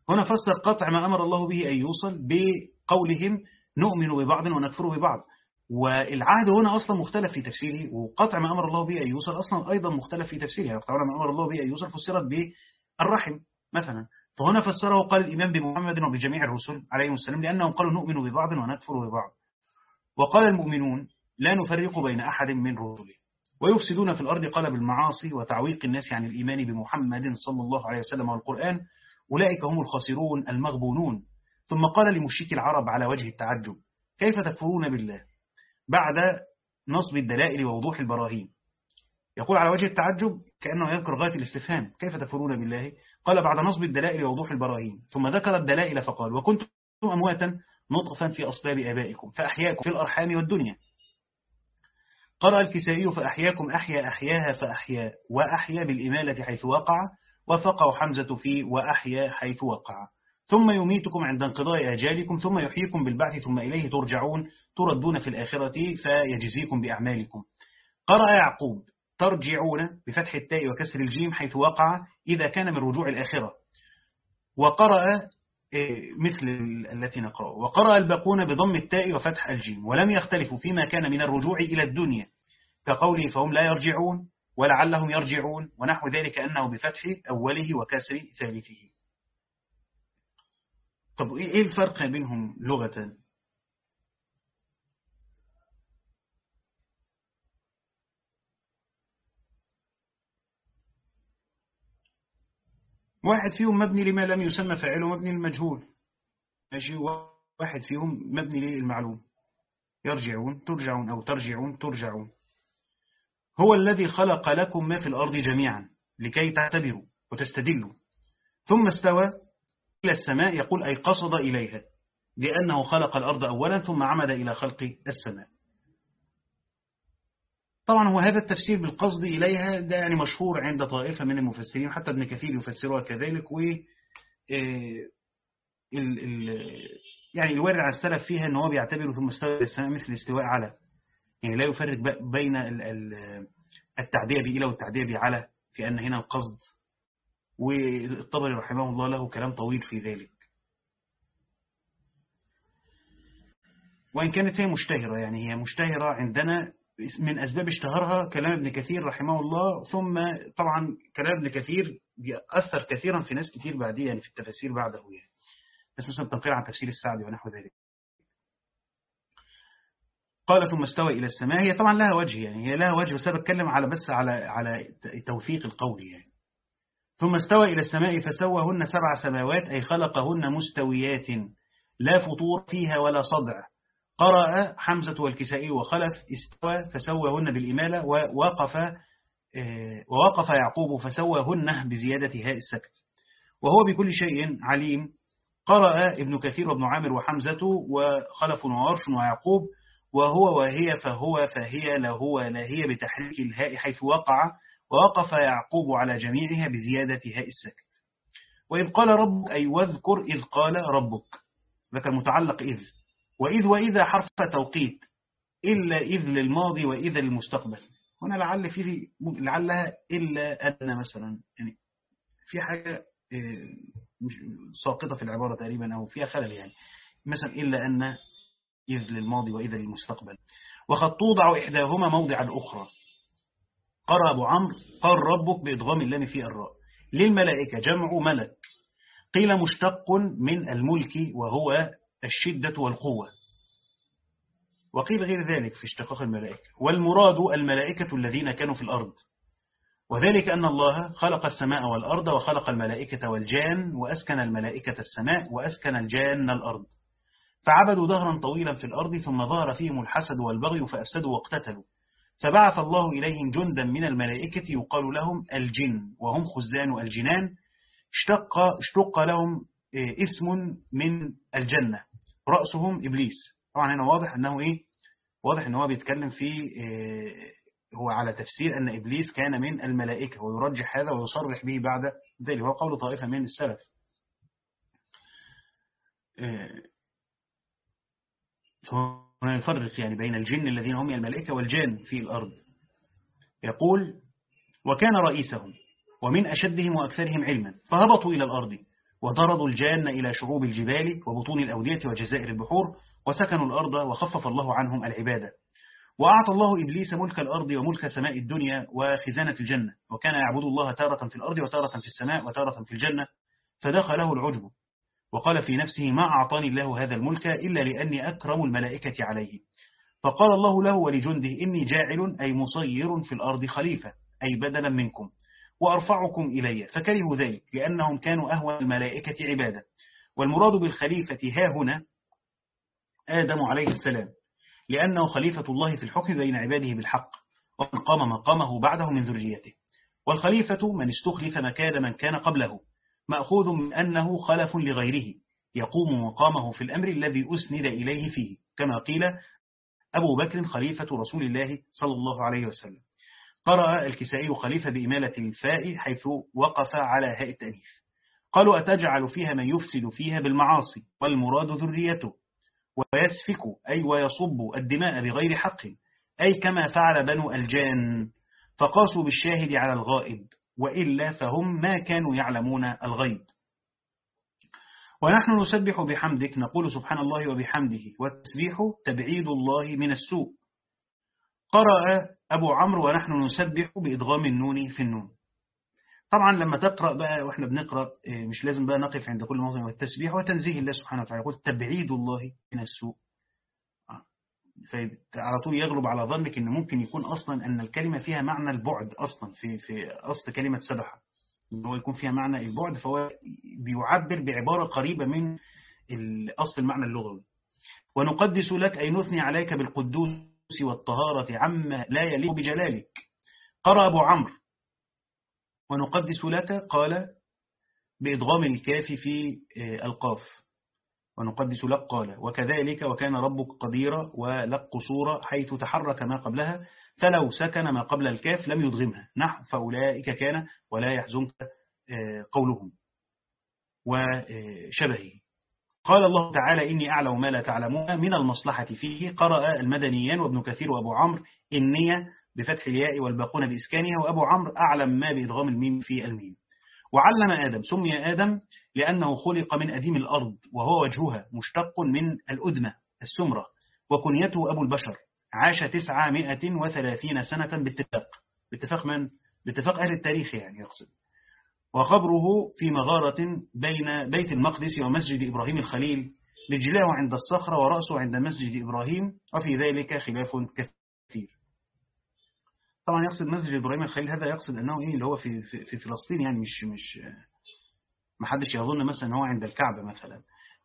هنا فسر قطع ما أمر الله به أن يوصل بقولهم نؤمن ببعض ونكفر ببعض. والعهد هنا أصلا مختلف في تفسيره وقطع ما أمر الله به أن يوصل أصلا أيضا مختلف في تفسيره. يقطعون ما أمر الله به أن يوصل فسرت بالرحم مثلا. فهنا فسره قال الإيمان بمحمد وبجميع الرسل عليهم السلام لأنهم قالوا نؤمن ببعض ونكفر ببعض. وقال المؤمنون لا نفرق بين أحد من رسله. ويفسدون في الأرض قال بالمعاصي وتعويق الناس عن الإيمان بمحمد صلى الله عليه وسلم والقرآن. أولئك هم الخاسرون المغبونون. ثم قال لمشرك العرب على وجه التعجب كيف تكفرون بالله بعد نصب الدلائل ووضوح البراهين؟ يقول على وجه التعجب كأنه يذكر غاية الاستفهام كيف تكفرون بالله؟ قال بعد نصب الدلائل ووضوح البراهين. ثم ذكر الدلائل فقال وكنتم أمواتا نطفا في أصلاب آبائكم فأحياكم في الأرحام والدنيا. قرأ الكسائي فأحياكم أحيا أحياها فأحيا وأحيا بالإمالة حيث وقع وفقه حمزة في وأحيا حيث وقع. ثم يميتكم عند انقضاء أجالكم ثم يحييكم بالبعث ثم إليه ترجعون تردون في الآخرة فيجزيكم بأعمالكم. قرأ يعقوب ترجعون بفتح التاء وكسر الجيم حيث وقع إذا كان من رجوع الآخرة. وقرأ مثل التي نقرأ. وقرأ الباقون بضم التاء وفتح الجيم ولم يختلفوا فيما كان من الرجوع إلى الدنيا كقوله فهم لا يرجعون ولعلهم يرجعون ونحو ذلك أنه بفتح أوله وكسر ثالثه. طب إيه الفرق بينهم لغة؟ واحد فيهم مبني لما لم يسمى فاعله مبني للمجهول. ماشي؟ واحد فيهم مبني للمعلوم. يرجعون ترجعون أو ترجعون ترجعون. هو الذي خلق لكم ما في الأرض جميعا لكي تعتبروا وتستدلوا. ثم استوى إلى السماء يقول أي قصد إليها لأنه خلق الأرض أولا ثم عمد إلى خلق السماء. طبعا هو هذا التفسير بالقصد إليها ده يعني مشهور عند طائفة من المفسرين حتى ابن كثير يفسرها كذلك و آه، يعني الوارد على السلف فيها إن هو بيعتبره ثم استوى السماء مثل الاستواء على يعني لا يفرق بين التعدية بإلى والتعدية بعلى في أن هنا القصد والطبري رحمه الله له كلام طويل في ذلك. وإن كانت هي مشتهرة يعني هي مشتهرة عندنا من أسباب اشتهارها كلام ابن كثير رحمه الله ثم طبعا كلام ابن كثير بيأثر كثيرا في ناس كثير بعديه يعني في التفاسير بعده يعني. بس مثلا تنقير عن تفسير السعدي ونحو ذلك. قال ثم استوى إلى السماء. هي طبعا لها وجه يعني هي لها وجه بس أنا بتكلم على بس على على توثيق القول يعني. ثم استوى إلى السماء فسوهن سبع سماوات أي خلقهن مستويات. لا فطور فيها ولا صدع. قرأ حمزة والكسائي وخلف استوى فسوهن بالإمالة ووقف ووقف يعقوب فسوهن بزيادة هاء السكت. وهو بكل شيء عليم قرأ ابن كثير وابن عامر وحمزة وخلف وورش ويعقوب وهو وهي فهو فهي لهو لهي بتحريك الهاء حيث وقع ووقف يعقوب على جميعها بزيادة هاء السكت. وإذ قال ربك أي واذكر إذ قال ربك ذكر متعلق إذ. وإذ وإذا حرف توقيت إلا إذ للماضي وإذا للمستقبل. هنا لعل في لعلها إلا أن مثلا. يعني في حاجة ساقطة في العبارة تقريبا أو فيها خلل يعني. مثلا إلا أن إذ للماضي وإذا للمستقبل. وقد توضع إحداهما موضع الأخرى قرأ أبو عمرو قال ربك بإضغام اللام في الراء. للملائكة جمع ملك. قيل مشتق من الملك وهو الشدة والقوة. وقيل غير ذلك في اشتقاق الملائكة. والمراد الملائكة الذين كانوا في الأرض. وذلك أن الله خلق السماء والأرض وخلق الملائكة والجان وأسكن الملائكة السماء وأسكن الجان الأرض. فعبدوا دهرا طويلا في الأرض ثم ظهر فيهم الحسد والبغي فأفسدوا واقتتلوا. فبعث الله إليهم جندا من الملائكة يقال لهم الجن وهم خزان الجنان. اشتق, اشتق لهم اسم من الجنة. رأسهم إبليس. طبعا هنا واضح أنه إيه؟ واضح أنه هو بيتكلم في هو على تفسير أن إبليس كان من الملائكة ويرجح هذا ويصرح به بعد ذلك. هو قول طائفة من السلف. هنا يفرق يعني بين الجن الذين هم الملائكة والجان في الأرض. يقول وكان رئيسهم ومن أشدهم وأكثرهم علما فهبطوا إلى الأرض. وضرضوا الجان إلى شعوب الجبال وبطون الأودية وجزائر البحور وسكنوا الأرض وخفف الله عنهم العبادة. وأعطى الله إبليس ملك الأرض وملك سماء الدنيا وخزانة الجنة وكان يعبد الله تارة في الأرض وتارة في السماء وتارة في الجنة فدخله العجب. وقال في نفسه ما أعطاني الله هذا الملك إلا لأني أكرم الملائكة عليه. فقال الله له ولجنده إني جاعل أي مصير في الأرض خليفة أي بدلا منكم. وأرفعكم إلي. فكرهوا ذلك لأنهم كانوا أهوى الملائكة عبادة. والمراد بالخليفة ها هنا آدم عليه السلام لأنه خليفة الله في الحكم بين عباده بالحق ومن قام مقامه بعده من ذريته. والخليفة من استخلف مكان من كان قبله مأخوذ من أنه خلف لغيره يقوم مقامه في الأمر الذي أسند إليه فيه كما قيل أبو بكر خليفة رسول الله صلى الله عليه وسلم. قرأ الكسائي خليفة بإمالة الفاء حيث وقف على هاء التأنيث. قالوا أتجعل فيها من يفسد فيها بالمعاصي والمراد ذريته. ويسفك أي ويصب الدماء بغير حق. أي كما فعل بنو ألجان فقاسوا بالشاهد على الغائب. وإلا فهم ما كانوا يعلمون الغيب. ونحن نسبح بحمدك نقول سبحان الله وبحمده والتسبيح تبعيد الله من السوء. قرأ أبو عمرو ونحن نسبح بإدغام النون في النون. طبعا لما تقرأ بقى وإحنا بنقرأ مش لازم بقى نقف عند كل موضع والتسبيح وتنزيه الله سبحانه وتعالى. يقول تبعيد الله من السوء. فعلى طول يغلب على ظنك إن ممكن يكون أصلا أن الكلمة فيها معنى البعد أصلا في في أصل كلمة سبحة. هو يكون فيها معنى البعد فهو بيعبر بعبارة قريبة من أصل المعنى اللغوي. ونقدس لك أي نثني عليك بالقدوس. والطهارة عما لا يليق بجلالك. قرأ أبو عمرو. ونقدس لك قال بإضغام الكاف في القاف. ونقدس لك قال وكذلك وكان ربك قديرا ولك قصورا حيث تحرك ما قبلها فلو سكن ما قبل الكاف لم يضغمها. نحو فأولئك كان ولا يحزنك قولهم وشبهه. قال الله تعالى إني أعلم ما لا تعلمون من المصلحة فيه. قرأ المدنيان وابن كثير وأبو عمرو النية بفتح الياء والباقون بإسكانها وأبو عمرو أعلم ما بإدغام الميم في الميم. وعلم آدم سمي آدم لأنه خلق من أديم الأرض وهو وجهها مشتق من الأدمة السمرة وكنيته أبو البشر. عاش تسعمائة وثلاثين سنة باتفاق. باتفاق من؟ باتفاق أهل التاريخ يعني يقصد وقبره في مغارة بين بيت المقدس ومسجد إبراهيم الخليل رجلاه عند الصخرة ورأسه عند مسجد إبراهيم وفي ذلك خلاف كثير. طبعا يقصد مسجد إبراهيم الخليل هذا يقصد أنه إيه اللي هو في, في, في فلسطين يعني مش مش ما حدش يظن مثلا هو عند الكعبة مثلا.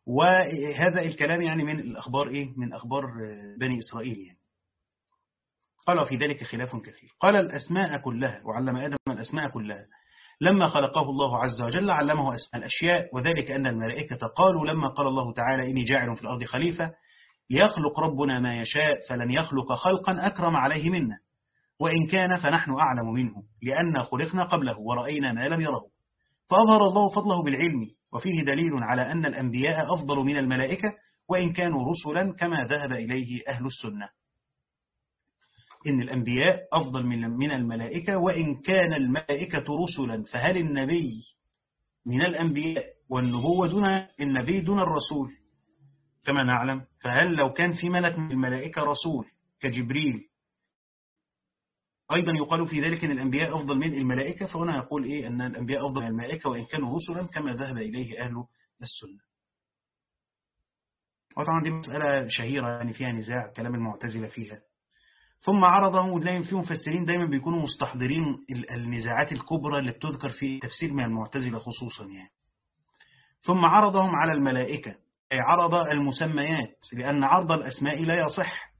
وهذا الكلام يعني من الأخبار إيه من أخبار بني إسرائيل يعني. قال في ذلك خلاف كثير. قال الأسماء كلها وعلم آدم الأسماء كلها لما خلقه الله عز وجل علمه أسماء الأشياء وذلك أن الملائكة قالوا لما قال الله تعالى إني جاعل في الأرض خليفة يخلق ربنا ما يشاء فلن يخلق خلقا أكرم عليه منا. وإن كان فنحن أعلم منه لأن خلقنا قبله ورأينا ما لم يره. فأظهر الله فضله بالعلم وفيه دليل على أن الأنبياء أفضل من الملائكة وإن كانوا رسلا كما ذهب إليه أهل السنة. إن الأنبياء أفضل من الملائكة وإن كان الملائكة رسلا فهل النبي من الأنبياء والنبوة دون النبي دون الرسول؟ كما نعلم فهل لو كان في ملك من الملائكة رسول كجبريل أيضا يقال في ذلك أن الأنبياء أفضل من الملائكة فهنا يقول إيه؟ أن الأنبياء أفضل من الملائكة وإن كانوا رسلا كما ذهب إليه أهل السنة. وطبعا دي مسألة شهيرة يعني فيها نزاع كلام المعتزلة فيها. ثم عرضهم ودايما فيهم مفسرين دايما بيكونوا مستحضرين النزاعات الكبرى اللي بتذكر في تفسير من المعتزلة خصوصا يعني. ثم عرضهم على الملائكة أي عرض المسميات لأن عرض الأسماء لا يصح.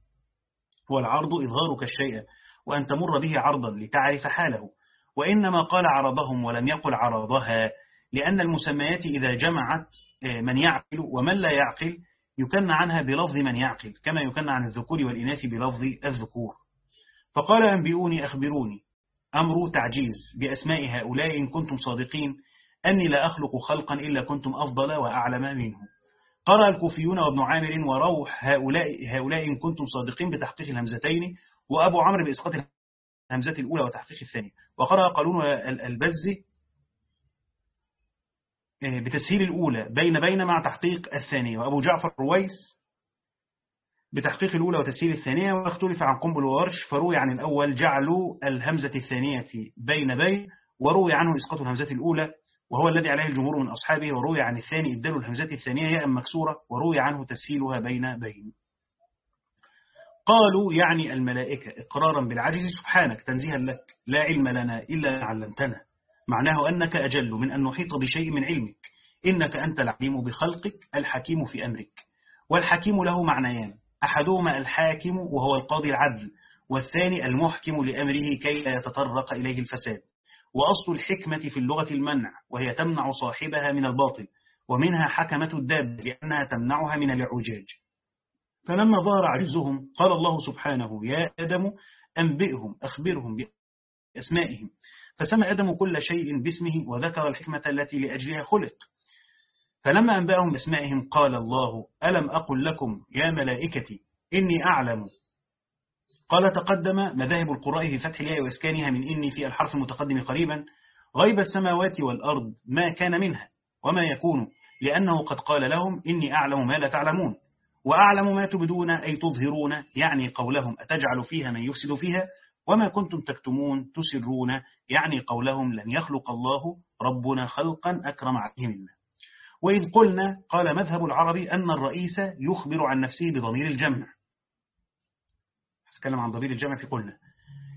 هو العرض إظهارك الشيء وأن تمر به عرضا لتعرف حاله. وإنما قال عرضهم ولم يقل عرضها لأن المسميات إذا جمعت آه، من يعقل ومن لا يعقل يكن عنها بلفظ من يعقل كما يكن عن الذكور والإناث بلفظ الذكور. فقال أنبئوني أخبروني. أمر تعجيز بأسماء هؤلاء إن كنتم صادقين أني لا أخلق خلقا إلا كنتم أفضل وأعلم منه. قرأ الكوفيون وابن عامر وروح هؤلاء, هؤلاء إن كنتم صادقين بتحقيق الهمزتين وأبو عمرو بإسقاط الهمزة الأولى وتحقيق الثانية. وقرأ قالون البزي بتسهيل الأولى بين بين مع تحقيق الثانية. وأبو جعفر رويس بتحقيق الأولى وتسهيل الثانية واختلف عن قنبل وورش فروي عن الأول جعلوا الهمزة الثانية بين بين وروي عنه إسقاط الهمزة الأولى وهو الذي عليه الجمهور من أصحابه وروي عن الثاني إبدال الهمزة الثانية ياء مكسورة وروي عنه تسهيلها بين بين. قالوا يعني الملائكة إقرارا بالعجز سبحانك تنزيها لك لا علم لنا إلا علمتنا. معناه أنك أجل من أن نحيط بشيء من علمك. إنك أنت العليم بخلقك الحكيم في أمرك. والحكيم له معنيان. أحدهما الحاكم وهو القاضي العدل والثاني المحكم لأمره كي لا يتطرق إليه الفساد. وأصل الحكمة في اللغة المنع وهي تمنع صاحبها من الباطل ومنها حكمة الداب لأنها تمنعها من الإعوجاج. فلما ظهر عجزهم قال الله سبحانه يا آدم أنبئهم أخبرهم بأسمائهم. فسمى آدم كل شيء باسمه وذكر الحكمة التي لأجلها خلق. فلما أنبأهم بأسمائهم قال الله ألم أقل لكم يا ملائكتي إني أعلم؟ قال تقدم مذاهب القراء في فتح الياء وإسكانها من إني في الحرف المتقدم قريبا غيب السماوات والأرض ما كان منها وما يكون لأنه قد قال لهم إني أعلم ما لا تعلمون. وأعلم ما تبدون أي تظهرون يعني قولهم أتجعل فيها من يفسد فيها؟ وما كنتم تكتمون تسرون يعني قولهم لن يخلق الله ربنا خلقا أكرم عليه منا. وإذ قلنا قال مذهب العربي أن الرئيس يخبر عن نفسه بضمير الجمع. أتكلم عن ضمير الجمع في قلنا.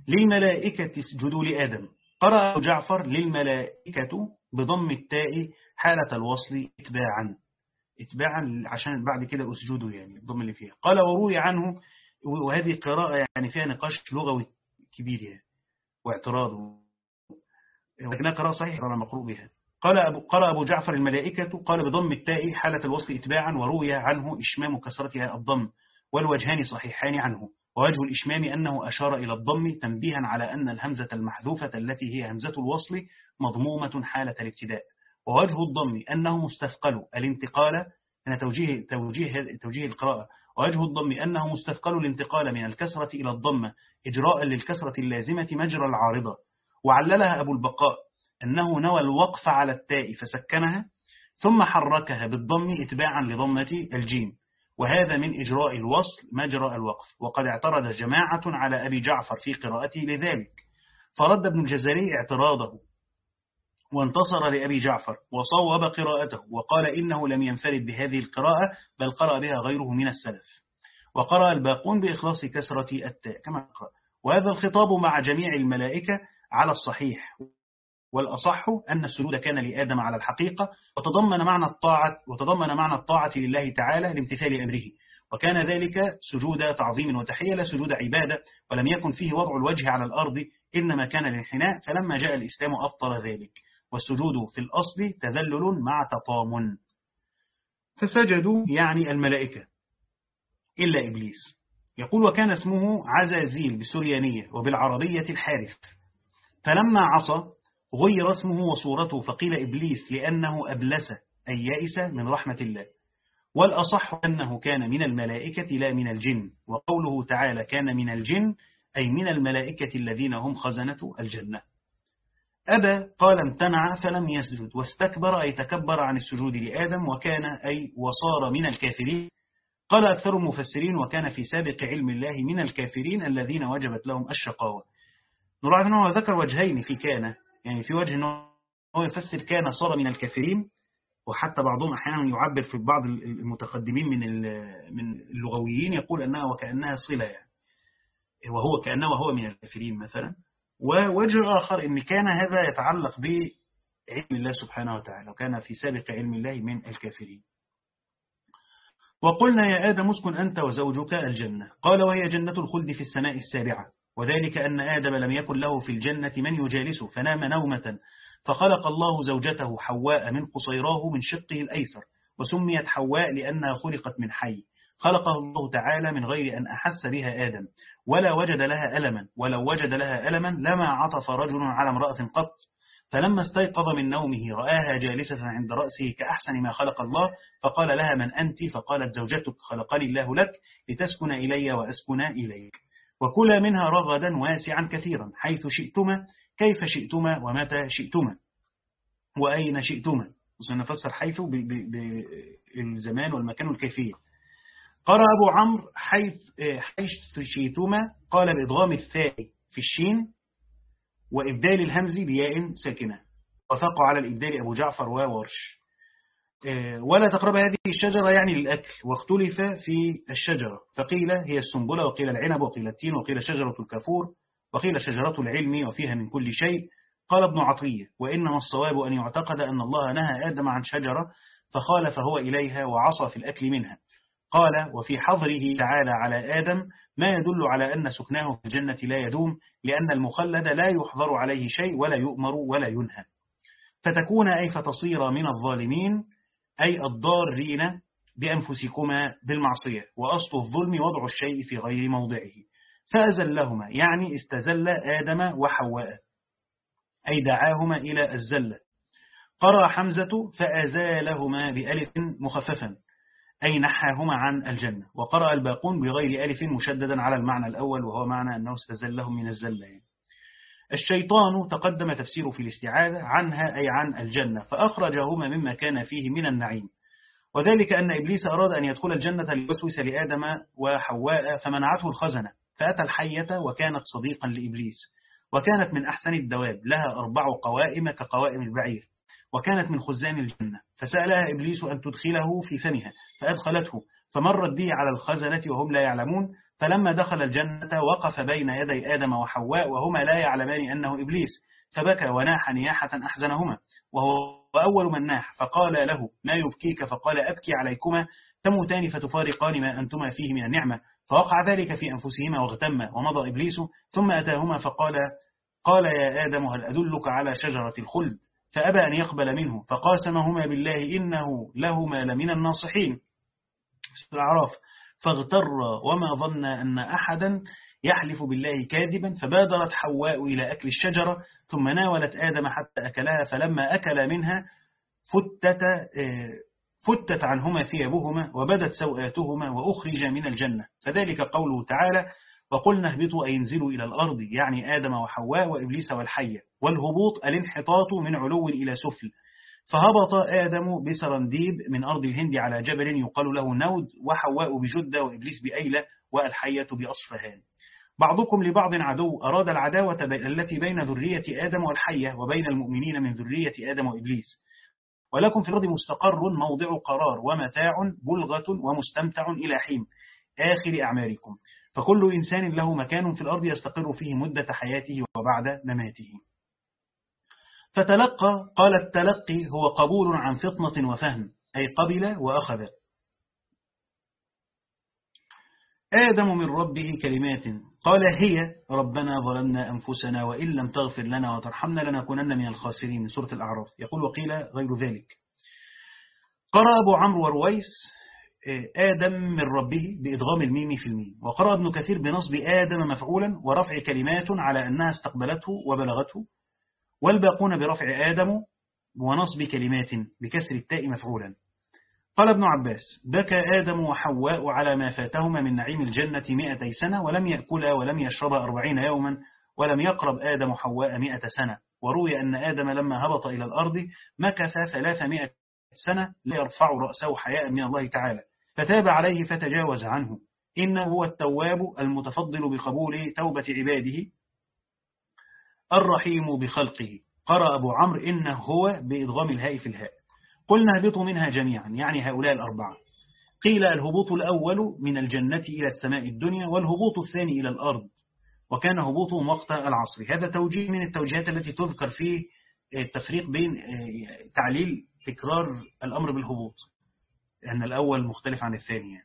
للملائكة اسجدوا لآدم. قرأ جعفر للملائكة بضم التاء حالة الوصل اتباعا. اتباعا عشان بعد كده أسجدوا يعني الضم اللي فيها. قال وروي عنه وهذه قراءة يعني فيها نقاش لغوي. كبير يعني واعتراض لكنها قراءة صحيحة قراءة مقروء بها. قال أبو, قرأ أبو جعفر الملائكة قال بضم التاء حالة الوصل اتباعا وروي عنه إشمام كسرتها الضم والوجهان صحيحان عنه. ووجه الإشمام أنه أشار إلى الضم تنبيها على أن الهمزة المحذوفة التي هي همزة الوصل مضمومة حالة الابتداء. ووجه الضم أنه مستثقل الانتقال هنا توجيه, توجيه, توجيه القراءة ووجه الضم أنه مستثقل الانتقال من الكسرة إلى الضمة إجراء للكسرة اللازمة مجرى العارضة. وعللها أبو البقاء أنه نوى الوقف على التاء فسكنها ثم حركها بالضم اتباعا لضمة الجيم. وهذا من إجراء الوصل مجرى الوقف. وقد اعترض جماعة على أبي جعفر في قراءته لذلك. فرد ابن الجزري اعتراضه. وانتصر لأبي جعفر وصوب قراءته وقال إنه لم ينفرد بهذه القراءة بل قرأ بها غيره من السلف. وقرأ الباقون بإخلاص كسرة التاء كما قرأ وهذا الخطاب مع جميع الملائكة على الصحيح. والأصح أن السجود كان لآدم على الحقيقة وتضمن معنى الطاعة وتضمن معنى الطاعة لله تعالى لامتثال أمره. وكان ذلك سجود تعظيم وتحية لا سجود عبادة ولم يكن فيه وضع الوجه على الأرض إنما كان الانحناء فلما جاء الإسلام أبطل ذلك. والسجود في الأصل تذلل مع تطامن. فسجدوا يعني الملائكة إلا إبليس. يقول وكان اسمه عزازيل بالسريانية وبالعربية الحارث. فلما عصى غير اسمه وصورته فقيل إبليس لأنه أبلس أي يائس من رحمة الله. والأصح أنه كان من الملائكة لا من الجن وقوله تعالى كان من الجن أي من الملائكة الذين هم خزنة الجنة. أبى قال امتنع فلم يسجد. واستكبر أي تكبر عن السجود لآدم وكان أي وصار من الكافرين. قال أكثر المفسرين وكان في سابق علم الله من الكافرين الذين وجبت لهم الشقاوة. نلاحظ أنه ذكر وجهين في كان يعني في وجه أنه يفسر كان صار من الكافرين وحتى بعضهم أحيانا يعبر في بعض المتقدمين من من اللغويين يقول أنها وكأنها صلة يعني. وهو كأنه وهو من الكافرين مثلا. ووجه آخر إن كان هذا يتعلق بعلم الله سبحانه وتعالى وكان في سابق علم الله من الكافرين. وقلنا يا آدم اسكن أنت وزوجك الجنة. قال وهي جنة الخلد في السماء السابعة. وذلك أن آدم لم يكن له في الجنة من يجالسه فنام نومة فخلق الله زوجته حواء من قصيراه من شقه الأيسر وسميت حواء لأنها خلقت من حي. خلقه الله تعالى من غير أن أحس بها آدم ولا وجد لها ألما ولو وجد لها ألما لما عطف رجل على امرأة قط فلما استيقظ من نومه رآها جالسة عند رأسه كأحسن ما خلق الله فقال لها من أنت؟ فقالت زوجتك خلقني الله لك لتسكن إلي وأسكن إليك. وكلا منها رغدا واسعا كثيرا حيث شئتما كيف شئتما ومتى شئتما وأين شئتما. وسنفسر حيث بالزمان والمكان والكيفية. قرأ أبو عمرو حيث حيث شئتما قال بإضغام الثاء في الشين وإبدال الهمز بياء ساكنة. وفق على الإبدال أبو جعفر وورش. آه، ولا تقرب هذه الشجرة يعني للأكل. واختلف في الشجرة. فقيل هي السنبلة وقيل العنب وقيل التين وقيل شجرة الكافور وقيل شجرة العلم وفيها من كل شيء. قال ابن عطية وإنما الصواب أن يعتقد أن الله نهى آدم عن شجرة فخالف هو إليها وعصى في الأكل منها. قال وفي حظره تعالى على آدم ما يدل على أن سكناه في الجنة لا يدوم لأن المخلد لا يحضر عليه شيء ولا يؤمر ولا ينهى. فتكون أي فتصير من الظالمين أي الضارين بأنفسكما بالمعصية وأصل الظلم وضع الشيء في غير موضعه. فأزلهما يعني استزل آدم وحواء أي دعاهما إلى الزلة قرأ حمزة فأزالهما بألف مخففا. أي نحاهما عن الجنة. وقرأ الباقون بغير ألف مشددا على المعنى الأول وهو معنى أنه استزلهم من الزلة. الشيطان تقدم تفسيره في الاستعاذة عنها أي عن الجنة فأخرجهما مما كان فيه من النعيم. وذلك أن إبليس أراد أن يدخل الجنة ليوسوس لآدم وحواء فمنعته الخزنة فأتى الحية وكانت صديقا لإبليس. وكانت من أحسن الدواب لها أربع قوائم كقوائم البعير وكانت من خزان الجنة. فسألها إبليس أن تدخله في فمها فأدخلته فمرت به على الخزنة وهم لا يعلمون فلما دخل الجنة وقف بين يدي آدم وحواء وهما لا يعلمان أنه إبليس فبكى وناح نياحة أحزنهما وهو أول من ناح فقال له ما يبكيك فقال أبكي عليكما تموتان فتفارقان ما أنتما فيه من النعمة. فوقع ذلك في أنفسهما واغتم ومضى إبليس ثم أتاهما فقال قال يا آدم هل أدلك على شجرة الخلد؟ فأبى أن يقبل منه فقاسمهما بالله إنه لهما لمن الناصحين. الأعراف. فاغتر وما ظن أن أحدا يحلف بالله كاذبا فبادرت حواء إلى أكل الشجرة ثم ناولت آدم حتى أكلها فلما أكل منها فتت, فتت عنهما ثيابهما وبدت سوآتهما وأخرج من الجنة. فذلك قوله تعالى وقلنا اهبطوا أي انزلوا إلى الأرض يعني آدم وحواء وإبليس والحية والهبوط الانحطاط من علو إلى سفل. فهبط آدم بسرنديب من أرض الهند على جبل يقال له نود وحواء بجدة وإبليس بأيلة والحية بأصفهان. بعضكم لبعض عدو أراد العداوة التي بين ذرية آدم والحية وبين المؤمنين من ذرية آدم وإبليس. ولكم في الأرض مستقر موضع قرار ومتاع بلغة ومستمتع إلى حين. آخر أعماركم فكل إنسان له مكان في الأرض يستقر فيه مدة حياته وبعد مماته. فتلقى قال التلقي هو قبول عن فطنة وفهم أي قبل وأخذ. آدم من ربه كلمات قال هي ربنا ظلمنا أنفسنا وإن لم تغفر لنا وترحمنا لنكونن من الخاسرين. من سورة الأعراف. يقول وقيل غير ذلك. قرأ أبو عمرو ورويس آدم من ربه بإدغام الميم في الميم. وقرأ ابن كثير بنصب آدم مفعولا ورفع كلمات على أنها استقبلته وبلغته والباقون برفع آدم ونصب كلمات بكسر التاء مفعولا. قال ابن عباس بكى آدم وحواء على ما فاتهما من نعيم الجنة مئتي سنة ولم يأكلا ولم يشربا أربعين يوما ولم يقرب آدم حواء مئة سنة. وروي أن آدم لما هبط إلى الأرض مكث ثلاثمائة سنة ليرفع رأسه حياء من الله تعالى. فتاب عليه فتجاوز عنه. إنه هو التواب المتفضل بقبول توبة عباده الرحيم بخلقه. قرأ أبو عمرو إنه هو بإضغام الهاء في الهاء. قلنا اهبطوا منها جميعا يعني هؤلاء الأربعة. قيل الهبوط الأول من الجنة إلى السماء الدنيا والهبوط الثاني إلى الأرض. وكان هبوطهم وقت العصر. هذا توجيه من التوجيهات التي تذكر في التفريق بين تعليل تكرار الأمر بالهبوط. لأن الأول مختلف عن الثاني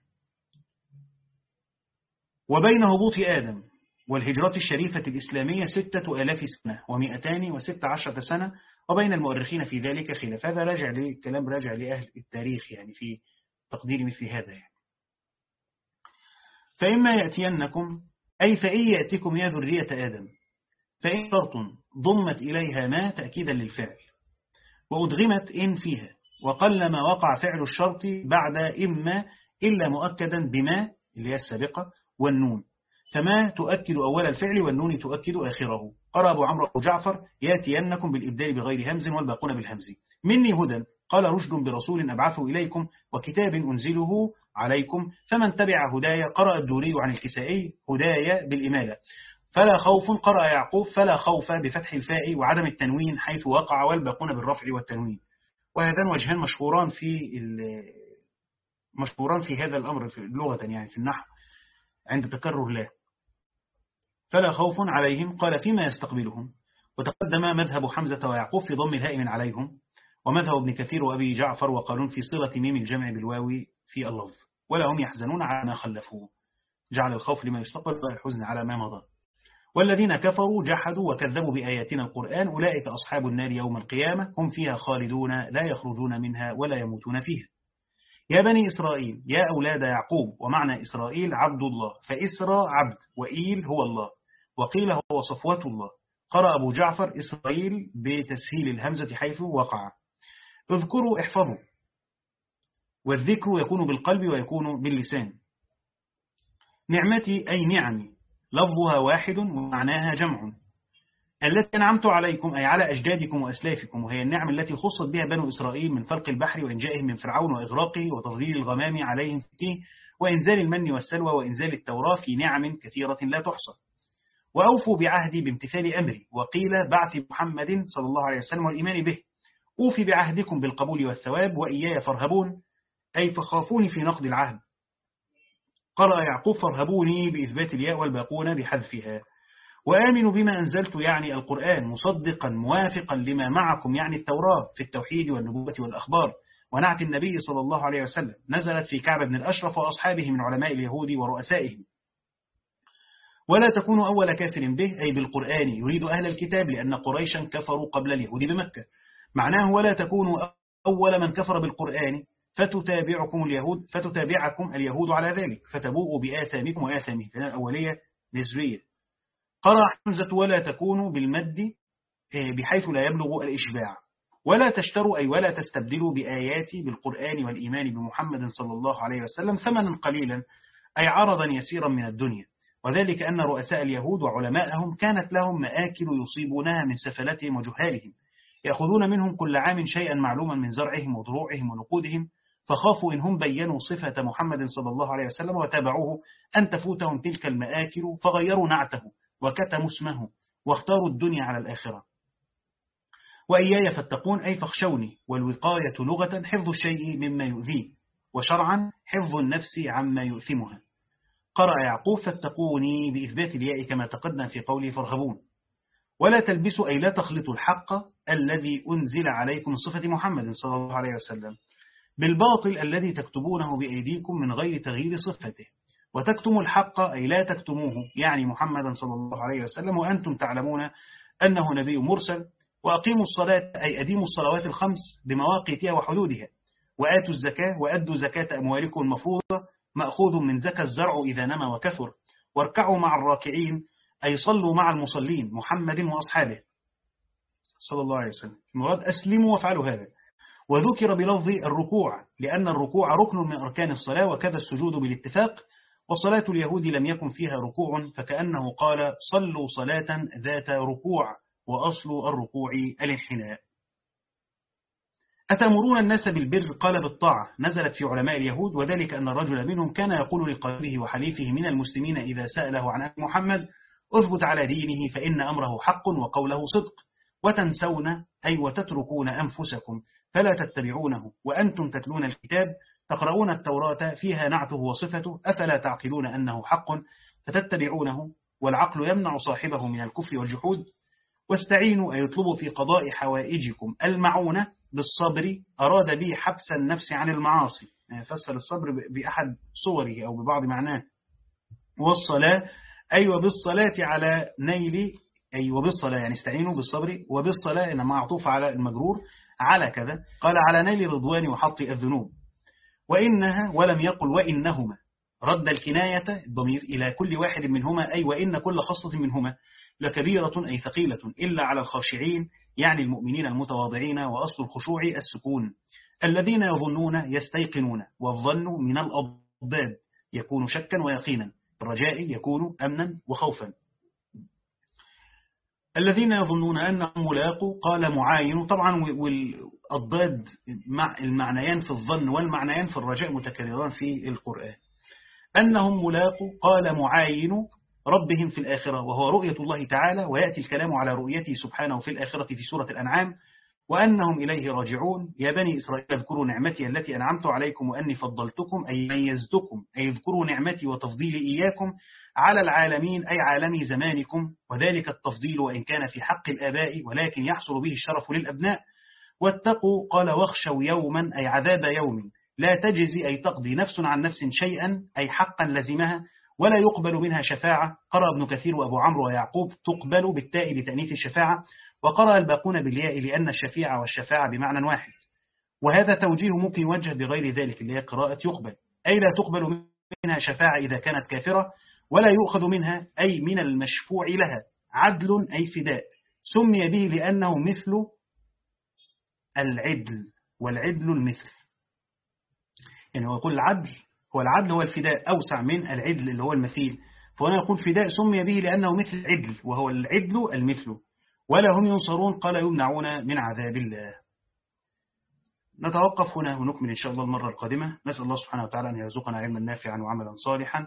وبين هبوط آدم والهجرات الشريفة الإسلامية ستة آلاف سنة ومئتان وست عشرة سنة وبين المؤرخين في ذلك خلاف. هذا راجع لكلام راجع لأهل التاريخ يعني في تقدير مثل هذا يعني. فإما يأتينكم أي فإن يأتيكم يا ذرية آدم فإن شرط ضمت إليها ما تأكيدا للفعل وأدغمت إن فيها. وقلما وقع فعل الشرط بعد إما إلا مؤكدا بما اللي هي السابقة والنون. فما تؤكد أول الفعل والنون تؤكد آخره. قرأ أبو عمرو جعفر يأتينكم بالإبدال بغير همز والباقون بالهمز. مني هدى. قال رشد برسول أبعثه إليكم وكتاب أنزله عليكم. فمن تبع هدايا قرأ الدوري عن الكسائي هدايا بالإمالة. فلا خوف قرأ يعقوب فلا خوف بفتح الفاء وعدم التنوين حيث وقع والباقون بالرفع والتنوين. وهذان وجهان مشهوران في مشهوران في هذا الأمر في لغة يعني في النحو عند تكرر لا. فلا خوف عليهم. قال فيما يستقبلهم. وتقدم مذهب حمزة ويعقوب في ضم الهاء من عليهم. ومذهب ابن كثير وأبي جعفر وقالون في صلة ميم الجمع بالواو في اللفظ. ولا هم يحزنون على ما خلفوه. جعل الخوف لما يستقبل والحزن على ما مضى. والذين كفروا جحدوا وكذبوا بآياتنا القرآن أولئك أصحاب النار يوم القيامة هم فيها خالدون لا يخرجون منها ولا يموتون فيها. يا بني إسرائيل يا أولاد يعقوب ومعنى إسرائيل عبد الله فإسرى عبد وإيل هو الله وقيل هو صفوة الله. قرأ أبو جعفر إسرائيل بتسهيل الهمزة حيث وقع. اذكروا احفظوا. والذكر يكون بالقلب ويكون باللسان. نعمتي أي نعمي. لفظها واحد ومعناها جمع. التي أنعمت عليكم أي على أجدادكم وأسلافكم وهي النعم التي خصت بها بنو إسرائيل من فلق البحر وإنجائهم من فرعون وإغراقه وتضليل الغمام عليهم فيه وإنزال المن والسلوى وإنزال التوراة في نعم كثيرة لا تحصى. وأوفوا بعهدي بامتثال أمري وقيل بعث محمد صلى الله عليه وسلم والإيمان به. أوفي بعهدكم بالقبول والثواب وإياي فارهبون أي فخافوني في نقد العهد. قرأ يعقوب فارهبوني بإثبات الياء والباقون بحذفها. وآمنوا بما أنزلت يعني القرآن مصدقا موافقا لما معكم يعني التوراة في التوحيد والنبوة والأخبار. ونعت النبي صلى الله عليه وسلم نزلت في كعب بن الأشرف وأصحابه من علماء اليهود ورؤسائهم. ولا تكونوا أول كافر به أي بالقرآن يريد أهل الكتاب لأن قريشا كفروا قبل اليهود بمكة. معناه ولا تكونوا أول من كفر بالقرآن فتتابعكم اليهود فتتابعكم اليهود على ذلك. فتبوءوا بآثامكم وآثامهم الأولية نسبية قرأ حمزة ولا تكونوا بالمد آه، بحيث لا يبلغ الإشباع. ولا تشتروا أي ولا تستبدلوا بآياتي بالقرآن والإيمان بمحمد صلى الله عليه وسلم ثمنا قليلا أي عرضا يسيرا من الدنيا. وذلك أن رؤساء اليهود وعلماءهم كانت لهم مآكل يصيبونها من سفلتهم وجهالهم يأخذون منهم كل عام شيئا معلوما من زرعهم وضروعهم ونقودهم فخافوا إن هم بينوا صفة محمد صلى الله عليه وسلم وتابعوه أن تفوتهم تلك المآكل فغيروا نعته وكتموا اسمه واختاروا الدنيا على الآخرة. وإياي فاتقون أي فاخشوني. والوقاية لغة حفظ الشيء مما يؤذيه. وشرعا حفظ النفس عما يؤثمها. قرأ يعقوب فاتقوني بإثبات الياء كما تقدم في قوله فارهبون. ولا تلبسوا أي لا تخلطوا الحق الذي أنزل عليكم صفة محمد صلى الله عليه وسلم. بالباطل الذي تكتبونه بأيديكم من غير تغيير صفته. وتكتموا الحق أي لا تكتموه يعني محمدا صلى الله عليه وسلم وأنتم تعلمون أنه نبي مرسل. وأقيموا الصلاة أي أديموا الصلوات الخمس بمواقيتها وحدودها. وآتوا الزكاة وأدوا زكاة أموالكم المفروضة. مأخوذ من زكى الزرع إذا نمى وكثر. واركعوا مع الراكعين أي صلوا مع المصلين محمد وأصحابه. صلى الله عليه وسلم. المراد أسلموا وافعلوا هذا. وذكر بلفظ الركوع لأن الركوع ركن من أركان الصلاة وكذا السجود بالاتفاق وصلاة اليهود لم يكن فيها ركوع فكأنه قال صلوا صلاة ذات ركوع وأصل الركوع الانحناء. أتمرون الناس بالبر؟ قال بالطاعة. نزلت في علماء اليهود وذلك أن الرجل منهم كان يقول لقلبه وحليفه من المسلمين إذا سأله عن محمد اثبت على دينه فإن أمره حق وقوله صدق. وتنسون أي وتتركون أنفسكم. فلا تتبعونه وأنتم تتلون الكتاب تقرؤون التوراة فيها نعته وصفته أفلا تعقلون أنه حق فتتبعونه والعقل يمنع صاحبه من الكفر والجحود واستعينوا أي يطلبوا في قضاء حوائجكم المعونة بالصبر أراد به حبس النفس عن المعاصي يعني فسر الصبر بأحد صوره أو ببعض معناه والصلاة أي وبالصلاة على نيل أي وبالصلاة يعني استعينوا بالصبر وبالصلاة إنما معطوف على المجرور على كذا. قال على نيل رضوان وحط الذنوب. وإنها ولم يقل وإنهما. رد الكناية الضمير إلى كل واحد منهما أي وإن كل خصة منهما لكبيرة أي ثقيلة إلا على الخاشعين يعني المؤمنين المتواضعين وأصل الخشوع السكون. الذين يظنون يستيقنون والظن من الأضداد يكون شكا ويقينا. الرجاء يكون أمنا وخوفا. الذين يظنون أنهم ملاقوا قال معاين. طبعا والضاد مع المعنيان في الظن والمعنيان في الرجاء متكرران في القرآن. أنهم ملاقوا قال معاين ربهم في الآخرة وهو رؤية الله تعالى ويأتي الكلام على رؤيته سبحانه في الآخرة في سورة الأنعام وأنهم إليه راجعون. يا بني إسرائيل اذكروا نعمتي التي أنعمت عليكم وأني فضلتكم أي ميزتكم أي اذكروا نعمتي وتفضيلي إياكم على العالمين أي عالمي زمانكم وذلك التفضيل وإن كان في حق الآباء ولكن يحصل به الشرف للأبناء. واتقوا قال واخشوا يوما أي عذاب يوم. لا تجزي أي تقضي نفس عن نفس شيئا أي حقا لزمها ولا يقبل منها شفاعة. قرأ ابن كثير وأبو عمرو ويعقوب تقبل بالتاء لتأنيث الشفاعة وقرأ الباقون بالياء لأن الشفيعة والشفاعة بمعنى واحد. وهذا توجيه ممكن يوجه بغير ذلك اللي هي قراءة يقبل. أي لا تقبل منها شفاعة إذا كانت كافرة. ولا يؤخذ منها أي من المشفوع لها عدل أي فداء. سمي به لأنه مثل العدل والعدل المثل. يعني هو يقول العدل هو العدل هو الفداء أوسع من العدل اللي هو المثيل. فهنا يقول فداء سمي به لأنه مثل العدل وهو العدل المثل. ولا هم ينصرون قال يمنعون من عذاب الله. نتوقف هنا ونكمل إن شاء الله المرة القادمة. نسأل الله سبحانه وتعالى أن يرزقنا علما نافعا وعملا صالحا.